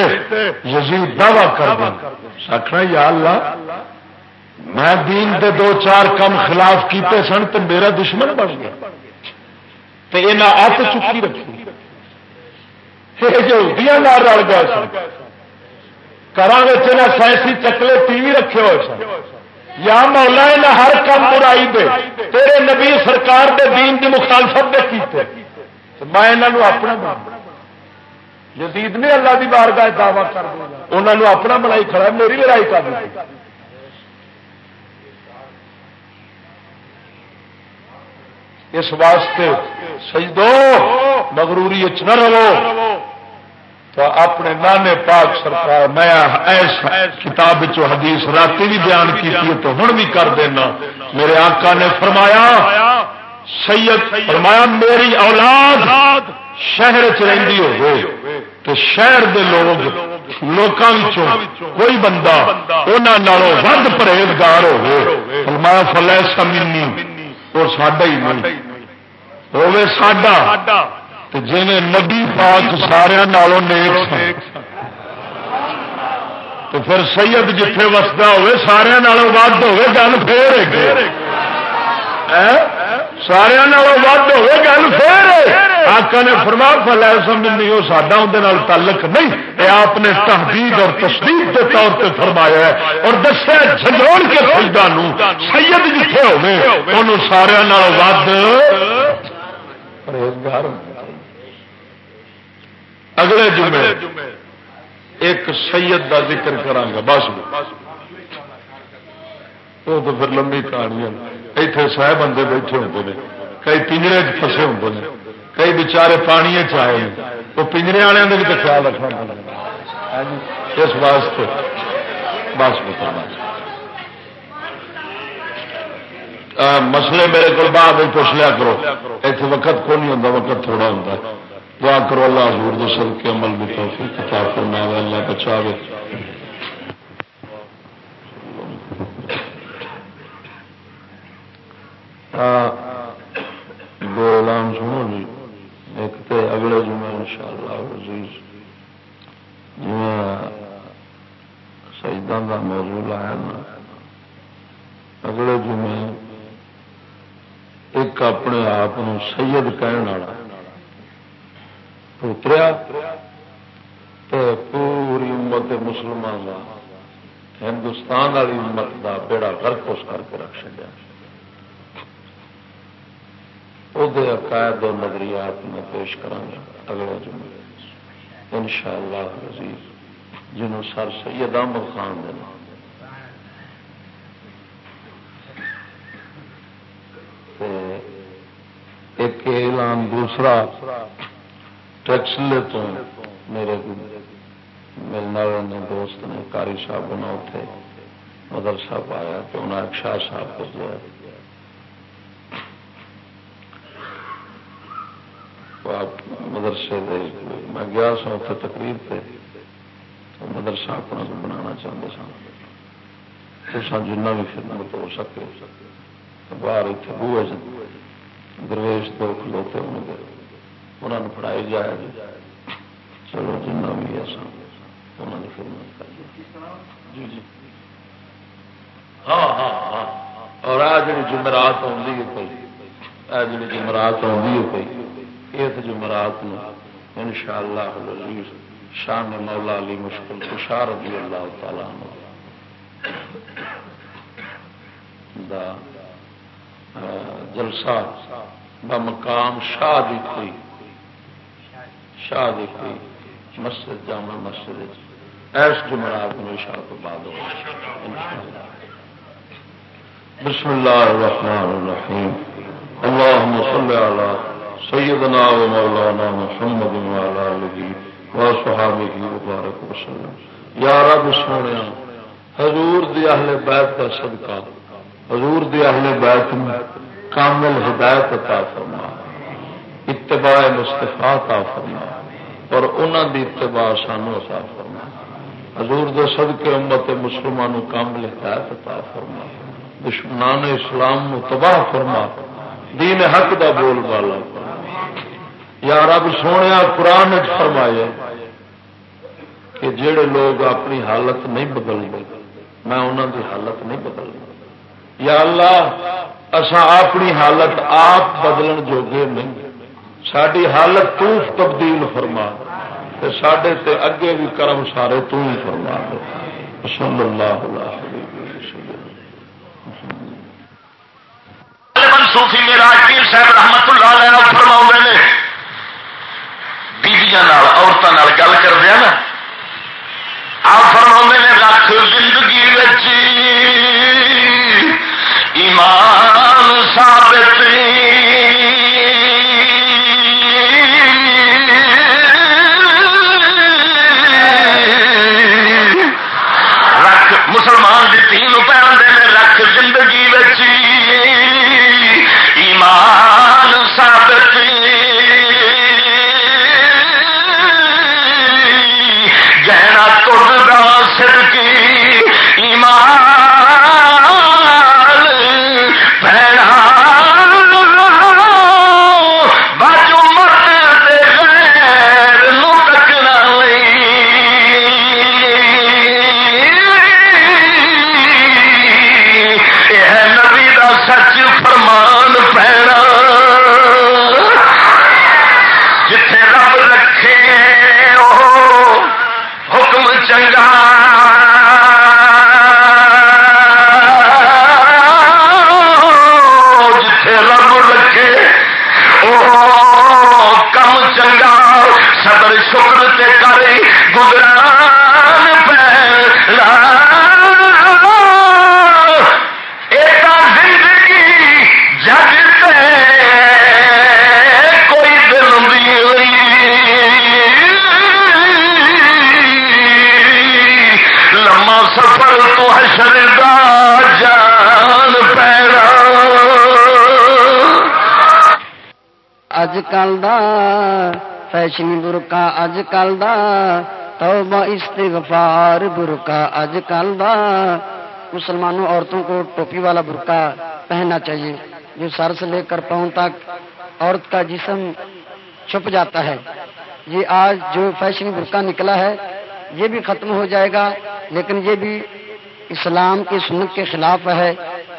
S2: یزید دعوی کر دیں۔ آخنا یا اللہ، میں دین دے دو چار کم خلاف کیتے سن تو میرا دشمن بن گیا۔ تو یہ نہ ات چکی رکھی یہودیاں رل گئے سن۔ گھر سائنسی چکلے ٹی وی رکھے ہوئے سن۔ یا مولا نہ ہر کم برائی دے۔ تیرے نبی سرکار دے دین کی مخالفت دے کیتے۔ میں انہوں اپنا بنا یزید نے اللہ کی بار کا دعوی کر انہوں نے اپنا بنائی کھڑا میری لڑائی کر دی۔ اس واسطے سجدو مغروری اچ نہ رہو۔ تو اپنے نانے پاک سرکار، میں ایسا کتاب حدیث رات بھی بیان کی تو ہوں بھی کر دینا۔ میرے آقا نے فرمایا، سید، فرمایا، میری اولاد شہر چی ہو تو شہر دے لوگ لوگوں کوئی بندہ انہوں ود پرہیزگار ہو فرمایا فلے سمینی اور ساڈا ہی نہیں۔ ہوے ساڈا۔ جی نبی پاک سارا نالوں نیک تو پھر سید جتھے وسدا ہوے سارا نالوں ود ہوے گل پھر سارا ود ہوے گل پھر آقا نے فرما فلا سمجھ نہیں وہ ساڈا اندر تعلق نہیں۔ یہ آپ نے تحدید اور تصدیق کے طور پہ فرمایا ہے۔ اور دسیا جھنجوڑ کے سجدہ سید جتنے ہوئے انہوں سارا ود اگلے جمعے ایک سید کا ذکر کرا بس۔ وہ تو پھر لمبی کہانی اتنے سہ بندے بیٹھے ہوتے ہیں کئی پنجرے فسے ہوتے ہیں کئی بچارے پانی چائے وہ پنجرے والوں کا بھی تو خیال رکھنا اس واسطے بس بتا مسئلے میرے کو بعد پوچھ لیا کرو۔ اتنے وقت کو نہیں ہوتا وقت تھوڑا ہوتا دعا کرو اللہ حضور دے سر کے عمل بھی توفیق کتاب کرنا اللہ بچا دو اعلان سنو جی ایک تو اگلے جمعے ان شاء اللہ عزیز۔ جی شہیدان کا موضوع لایا نا۔ اگلے جمعے ایک اپنے آپ سید کہنے والا اتریا پوری امت مسلمان کا ہندوستان والی امت کا بیڑا گرک اس کر کے رکھ چڑیا وہ عقائد اور نظریات میں پیش کروں گا اگلے جمعے ان شاء اللہ عزیز، جنہوں سر سید احمد خان دینا ایک اعلان دوسرا ٹیکسلے تو میرے ملنے والے دوست نے کاری صاحب بنا اتنے مدرسہ پایا تو انہیں ایک شاہ صاحب کو دیا مدرسے میں گیا سا اتنے تقریر پہ مدرسہ اپنا بنا چاہتے سن۔ سن جنا بھی خدمت ہو سکے۔ باہر اتنے بوے درویش دو کھلوتے انہوں نے پڑھائی جائے چلو جنا بھی ہے سن انہوں نے خدمت کر جی جی۔ ہاں ہاں ہاں۔ اور آ جی جمعرات آئی ہے کوئی؟ آ جی جمعرات آئی ہے کوئی اس جمعرات ان شاء اللہ شان مولا علی مشکل خوشار رضی اللہ تعالی عنہ۔ دا جلسہ بمقام شاہ دی کوئی شاہ دی کوئی مسجد، جامع مسجد۔ ایس جمعرات میں شاہ تو بعد ہو۔ بسم اللہ الرحمن الرحیم۔ اللہم صلی اللہ سیدنا و مولانا محمد وعلى آله وصحابه مبارک وسلم یا رب سونے، حضور دی اہل بیت کا صدقہ، حضور دی اہل بیت میں کامل ہدایت عطا فرما۔ اتباع مصطفیٰ عطا فرما۔ اور انہوں دی اتباع سانو عطا فرما۔ حضور دے صدقے امت مسلمانوں کامل ہدایت عطا فرما۔ دشمنان اسلام نو تباہ فرما۔ دین حق دا بول والا یا رب سونے قرآن فرمایا کہ جڑے لوگ اپنی حالت نہیں بدلتے، میں انہوں کی حالت نہیں بدل یا اللہ اسا اپنی حالت آپ بدلن جوگے نہیں۔ ساری حالت تو تبدیل فرما سڈے تے اگے بھی کرم سارے تو ہی فرما دے۔ صلی اللہ علیہ وسلم۔ صوفی میرا صاحب رحمت اللہ علیہ فرما نے بیویاں عورتوں گل کر دیا نا آپ فرما نے رکھ زندگی ایمان ثابت
S3: کل فیشنی برکا اج کل توبہ استغفار برکا اج کل مسلمانوں عورتوں کو ٹوپی والا برقع پہننا چاہیے جو سر سے لے کر پاؤں تک عورت کا جسم چھپ جاتا ہے یہ آج جو فیشنی برقع نکلا ہے یہ بھی ختم ہو جائے گا لیکن یہ بھی اسلام کی سنت کے خلاف ہے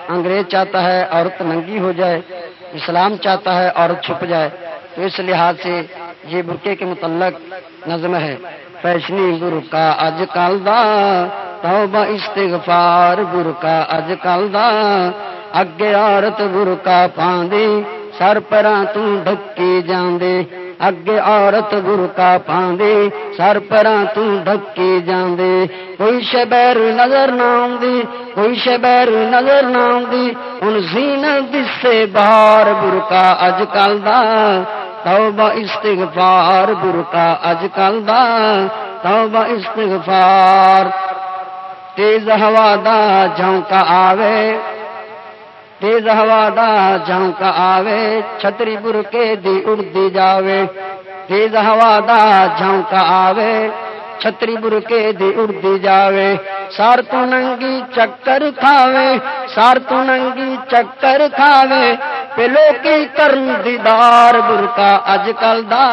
S3: انگریز چاہتا ہے عورت ننگی ہو جائے اسلام چاہتا ہے عورت چھپ جائے تو اس لحاظ سے یہ برقعے کے متعلق نظم ہے۔ فیشنی برقع اج کل توبہ استغفار برقع اج کل اگے عورت برقع پاندی، سر پراں تو ڈکی جاندے اگے عورت برقع پاندی، سر پراں تو ڈکی جاندے کوئی شبیر نظر نہ آندی کوئی شبیر نظر نہ آندی ہن زینت دسے باہر برقع اج کل دا۔ توبہ استغفار برکا اج کل دا، توبہ استغفار، تیز ہوا دا جھونکا آوے، تیز ہوا دا جھونکا آوے، چھتری برکے دی اڑتی جاوے، تیز ہوا دا جھونکا آوے۔ چھتری برکے دی اڑتی جاوے سار تو ننگی چکر کھاوے سار تو ننگی چکر کھاوے پلو کی کرن دیدار برکا اج کل دا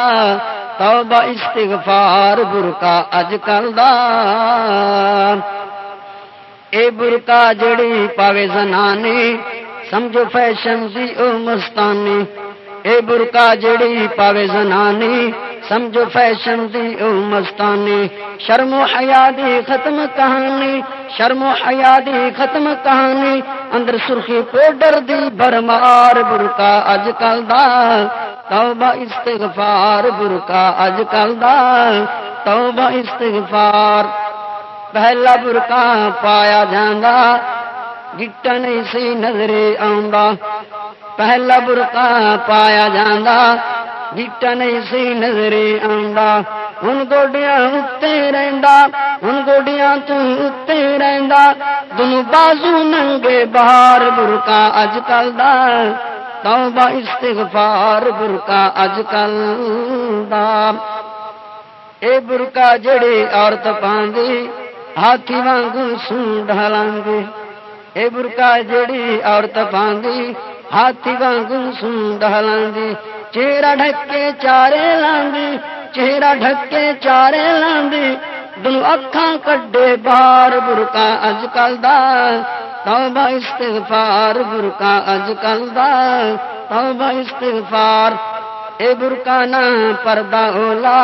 S3: توبہ استغفار برکا اج کل دا اے برکا جڑی پاوے زنانی سمجھو فیشن دی او مستانی اے برکا جڑی پاوے زنانی، سمجھو فیشن دی او مستانی۔ شرم و حیا دی ختم کہانی، شرم و حیا دی ختم کہانی۔ اندر سرخی پوڈر دی برمار برکا اج کل دا۔ توبہ استغفار برکا اج کل دا۔ توبہ استغفار، پہلا برکا پایا جاندا گٹا نہیں سی نظرے آندا پہلا برکا پایا جاندا گٹا نہیں سی نظری آندا ہن گوڈیاں اتے رہندا ہن گوڈیاں تو اتے رہندا دونوں بازو ننگے باہر برکا اج کل دا توبہ استغفار برکا اج کل دا اے برکا جڑی عورت پاندی ہاتھی وانگو سون ڈھلاندی اے برکا جڑی عورت پاندی ہاتھی وانگو سون ڈھلاندی چہرہ ڈھکے چارے لاندی چہرہ ڈھکے چارے لاندی دونوں اکھاں کڈے بار برکا اج کل دا توبہ استغفار برکا اج کل دا توبہ استغفار اے برکا نہ پردہ اولا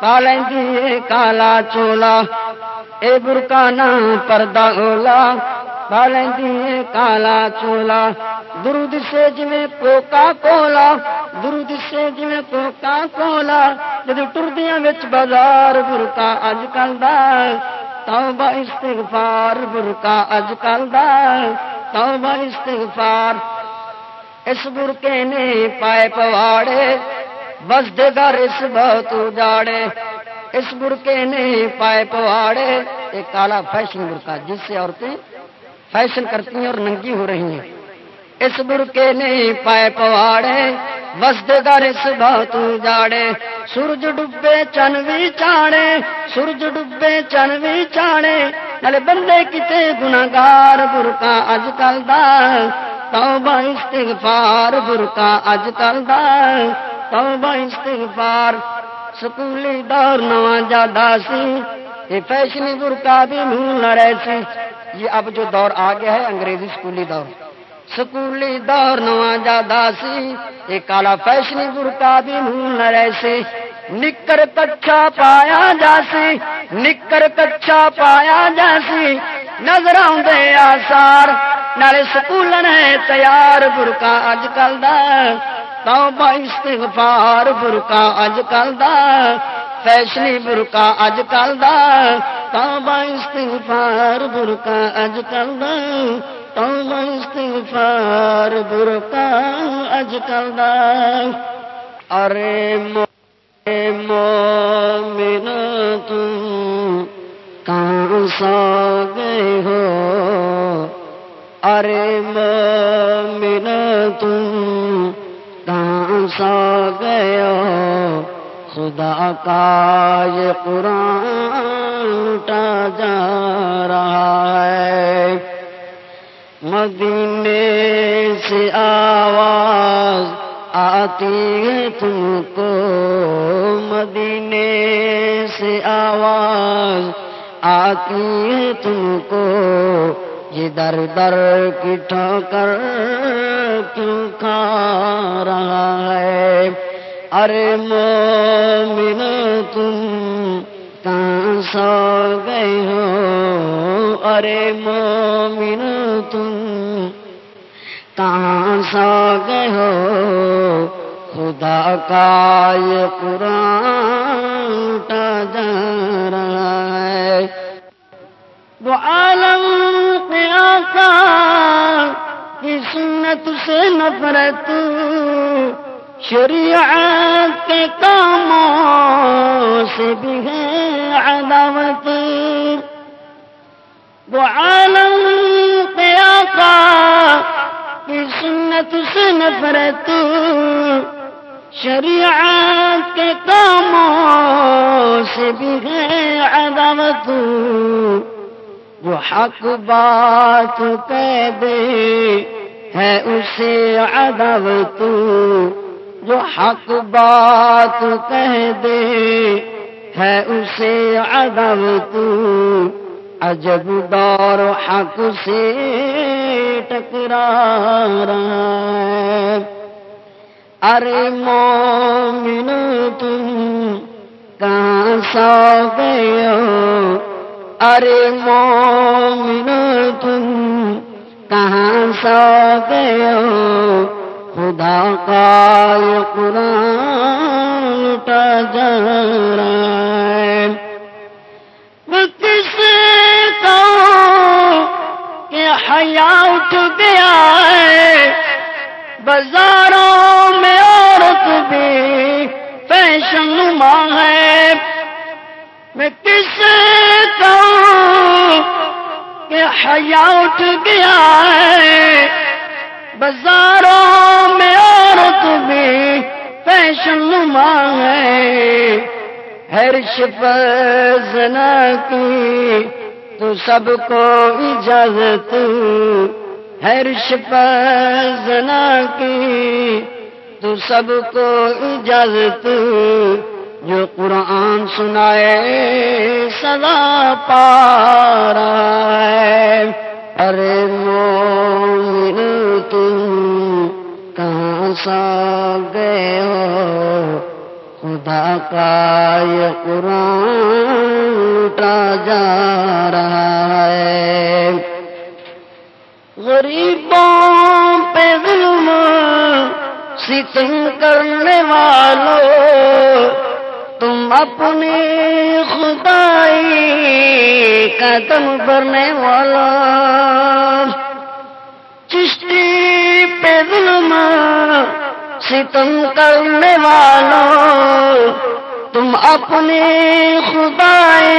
S3: پالندی کالا چولا اے برکا نہ پردہ اولا بالندی کالا چولا درود سے جویں کوکا کولا درود سے جویں کوکا کولا جد ٹردیاں وچ بازار برکا اج کل دا توبہ استغفار برکا اج کل دا توبہ استغفار اس برکے نے پائے پواڑے بس گھر اس بہت اجاڑے اس برکے نے پائے پواڑے ایک کالا فیشن برکا جس سے عورتیں فیشن کرتی ہیں اور ننگی ہو رہی ہیں۔ اس برکے نہیں پائے پواڑے، وسد گر اس بہت جاڑے سورج ڈبے چن بھی چاڑے، سورج ڈبے چن بھی چاڑے۔ نلے بندے کتے گناگار برکا اج کل دا۔ توبہ، استغفار، برکا اج کل دا۔ توبہ، استغفار۔ سکولی دور نواں جادا سی۔ یہ فیشنی برکا بھی منہ نہ رہ سی۔ یہ اب جو دور آ گیا ہے، انگریزی سکولی دور۔ سکولی دور نواں جادا سی، یہ کالا فیشنی برکا بھی منہ نہ رہے نکر کچھا پایا جاسی نکر کچھا پایا جاسی نظر آدھے آسار نالے سکول ہے تیار برکا اج کل دا۔ توبہ استغفار برکا اج کل دا۔ فیشنی برکا اج کل توبہ استغفار برکا اج کل توبہ استغفار برکا اج کل ارے مو مومن تم کہاں سو گئے ہو؟ ارے مومن تم کہاں سو گئے ہو؟ خدا کا یہ قرآن جا رہا ہے۔ مدینے سے آواز آتی ہے تم کو۔ مدینے سے آواز آتی ہے تم کو۔ یہ در در کی ٹھوکر کیوں کھا رہا ہے؟ ارے مومن تم کہاں سو گئے ہو؟ ارے مومن تم کہاں سو گئے ہو؟ خدا کا یہ قرآن جا رہا ہے۔ وہ عالم کی سنت سے نفرت شریعت کے کاموں سے بھی ہے عداوت۔ وہ عالم پہ آقا کی سنت سے نفرت۔ شریعت کے کاموں سے بھی ہے عداوت۔ وہ حق بات کہہ دے ہے اسے عداوت۔ جو حق بات کہہ دے ہے اسے عداوت عجب دور حق سے ٹکرا رہا ارے مومن تم کہاں سو گئے ہو؟ ارے مومن تم کہاں سو گئے ہو؟ خدا کا یہ قرآن جا رہا ہے۔ کس حیا اٹھ گیا ہے۔ بازاروں میں عورت بھی فیشن نما ہے۔ میں کس کہ حیا اٹھ گیا ہے۔ بازاروں میں عورت بھی فیشن نما ہے۔ ہر شفنا کی تو سب کو اجازت۔ ہر شپنا کی تو سب کو اجازت۔ جو قرآن سنائے سدا پارا ہے۔ ارے مومن تم کہاں سا گئے ہو؟ خدا کا یہ قرآن جا رہا ہے۔ غریبوں پہ ظلم، ستم کرنے والوں تم اپنی خدائی قدم بھرنے والا۔ چشتی پہ ظلم ستم کرنے والوں تم اپنی خدائی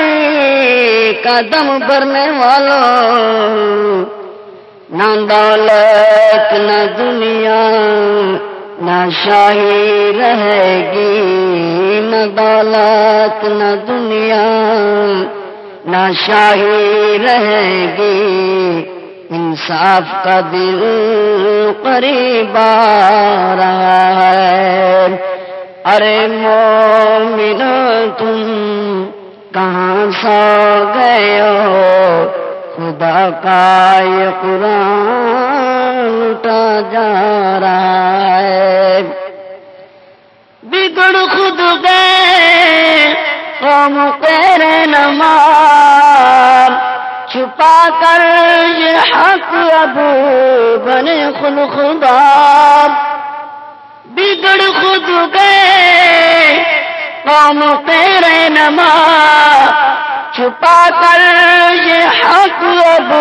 S3: قدم بھرنے والوں نہ دولت نہ دنیا۔ نہ شاہی رہے گی نہ دولت نہ دنیا، نہ شاہی رہے گی انصاف کا دل قریب آ رہا ہے۔ ارے مومن تم کہاں سو گئے ہو؟ خدا کا یہ قرآن اٹھا جا رہا ہے۔ بگڑ خود گئے قوم تیرے نمار چھپا کر یہ حق اب بنے خود خدا۔ بگڑ خود گئے قوم تیرے نمار چھپا کر، یہ حق اب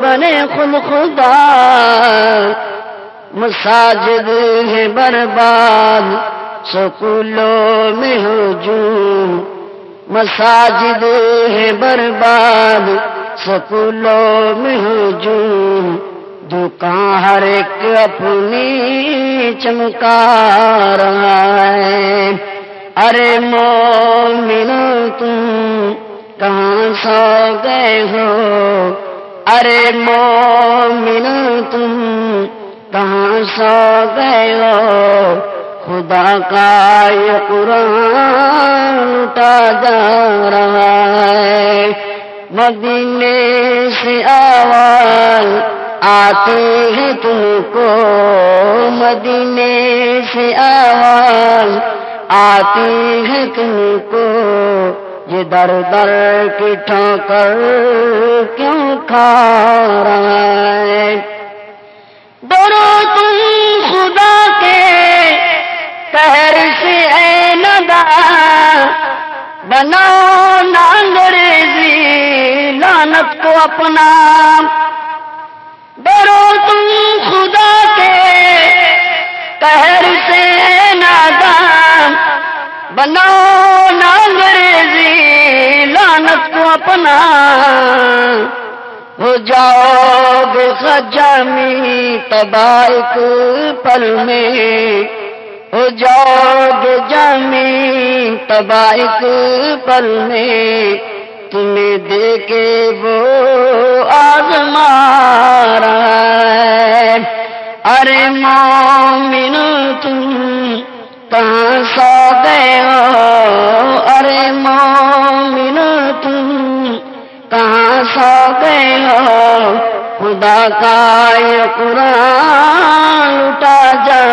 S3: بنے خود خدا مساجد ہے برباد، سکولوں میں ہجوم۔ مساجد ہے برباد، سکولوں میں ہجوم۔ دکان ہر ایک اپنی چمکا رہا ہے۔ ارے مومن تم کہاں سو گئے ہو؟ ارے مومن تم، کہاں سو گئے ہو؟ خدا کا یہ قرآن اٹھا جا رہا ہے۔ مدینے سے آواز آتی ہے تم کو۔ مدینے سے آواز آتی ہے تم کو۔ یہ در در کی ٹھوکر کیوں کھا رہا ہے؟ ڈرو تم خدا کے قہر سے اے ندا بناؤ نانگریزی لانت کو اپنا۔ ڈرو تم خدا کے قہر سے اے نادان بناؤ نانگریزی لانت کو اپنا۔ ہو جاؤ گے خجامی تبائک پل میں۔ ہو جاؤ گے جامی تبائک پل میں۔ تمہیں دیکھے وہ آزما ارے مومن تم کہاں سو گئے ہو؟ ارے مومن تم، کہاں سو گئے ہو؟ خدا کا یہ قرآن لٹا جا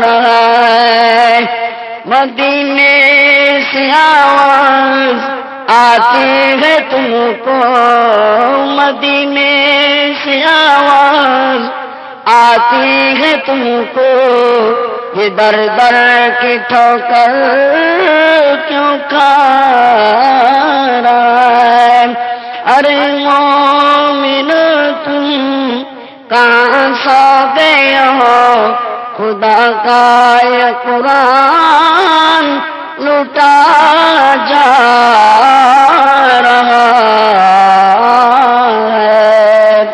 S3: رہا ہے۔ مدینے سے آواز آتی ہے تم کو۔ مدینے سے آواز آتی ہے تم کو۔ یہ در در کی ٹھوکر کیوں کھا رہا ہے؟ ارے مومن، تم کہاں سو گئے ہو؟ خدا کا یہ قرآن لٹا جا رہا ہے۔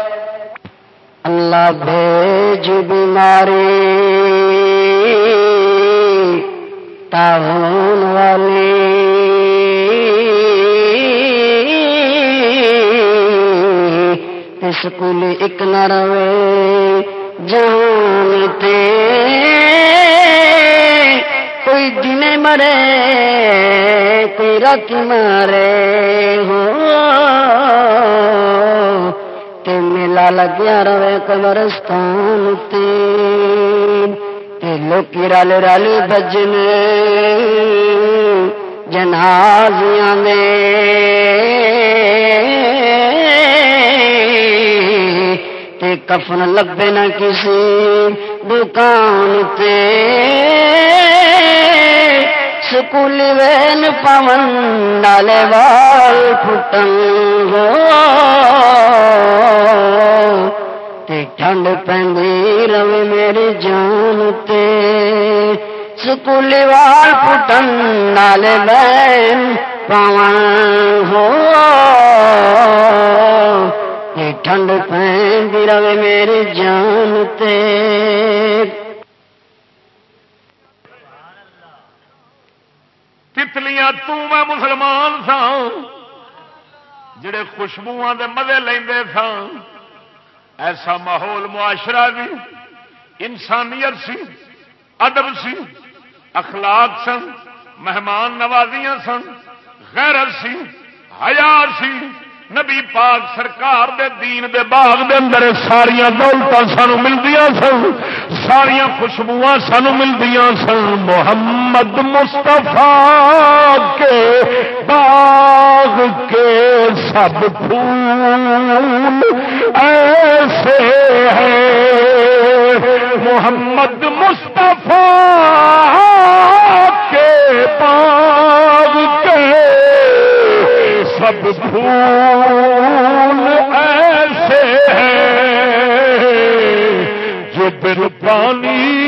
S3: اللہ بھیج بیماری تعاون والی۔ اسکول ایک نہ روے جانتے کوئی دن مرے، کوئی رات مرے ہو۔ تے میلا لگیا رہے قبرستان تے۔ لوکی رل رل بجن جنازیاں دے تے کفن لبے نہ کسی دکان تے۔ سکول وین پون نالے وال پھٹن ہو۔ تے ٹھنڈ پہندی روے میری جان تے۔ سکول وال پھٹن نالے وین پون ہو۔ تے ٹھنڈ پہندی روے میری جان تے۔
S2: تتلیاں تو میں مسلمان سا جڑے خوشبو دے مزے لیندے سا ایسا ماحول معاشرہ بھی انسانیت سی، ادب سی، اخلاق سن، مہمان نوازیاں سن، غیرت سی، حیا سی نبی پاک سرکار دے دین دے باغ دے اندر ساریا دولت سانو ملتی سن ساریا خوشبو سانو ملتی سن۔ محمد مستفا کے باغ کے سب پھول ایسے ہیں۔ محمد مستفا کے باغ سب پھول ایسے ہیں جو بن پانی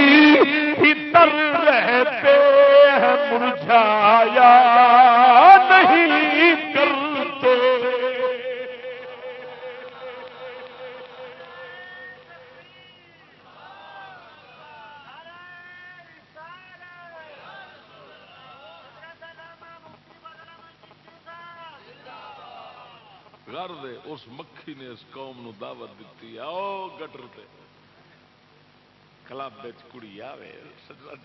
S2: اس مکھی نے اس قوم نو دعوت دیتی آؤ گٹر تے۔ کلب کڑی آوے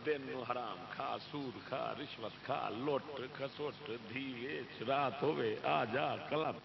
S2: دن نو حرام کھا، سود کھا، رشوت کھا لوٹ کسوٹ دھی ویچ، رات ہوے آ جا کلب۔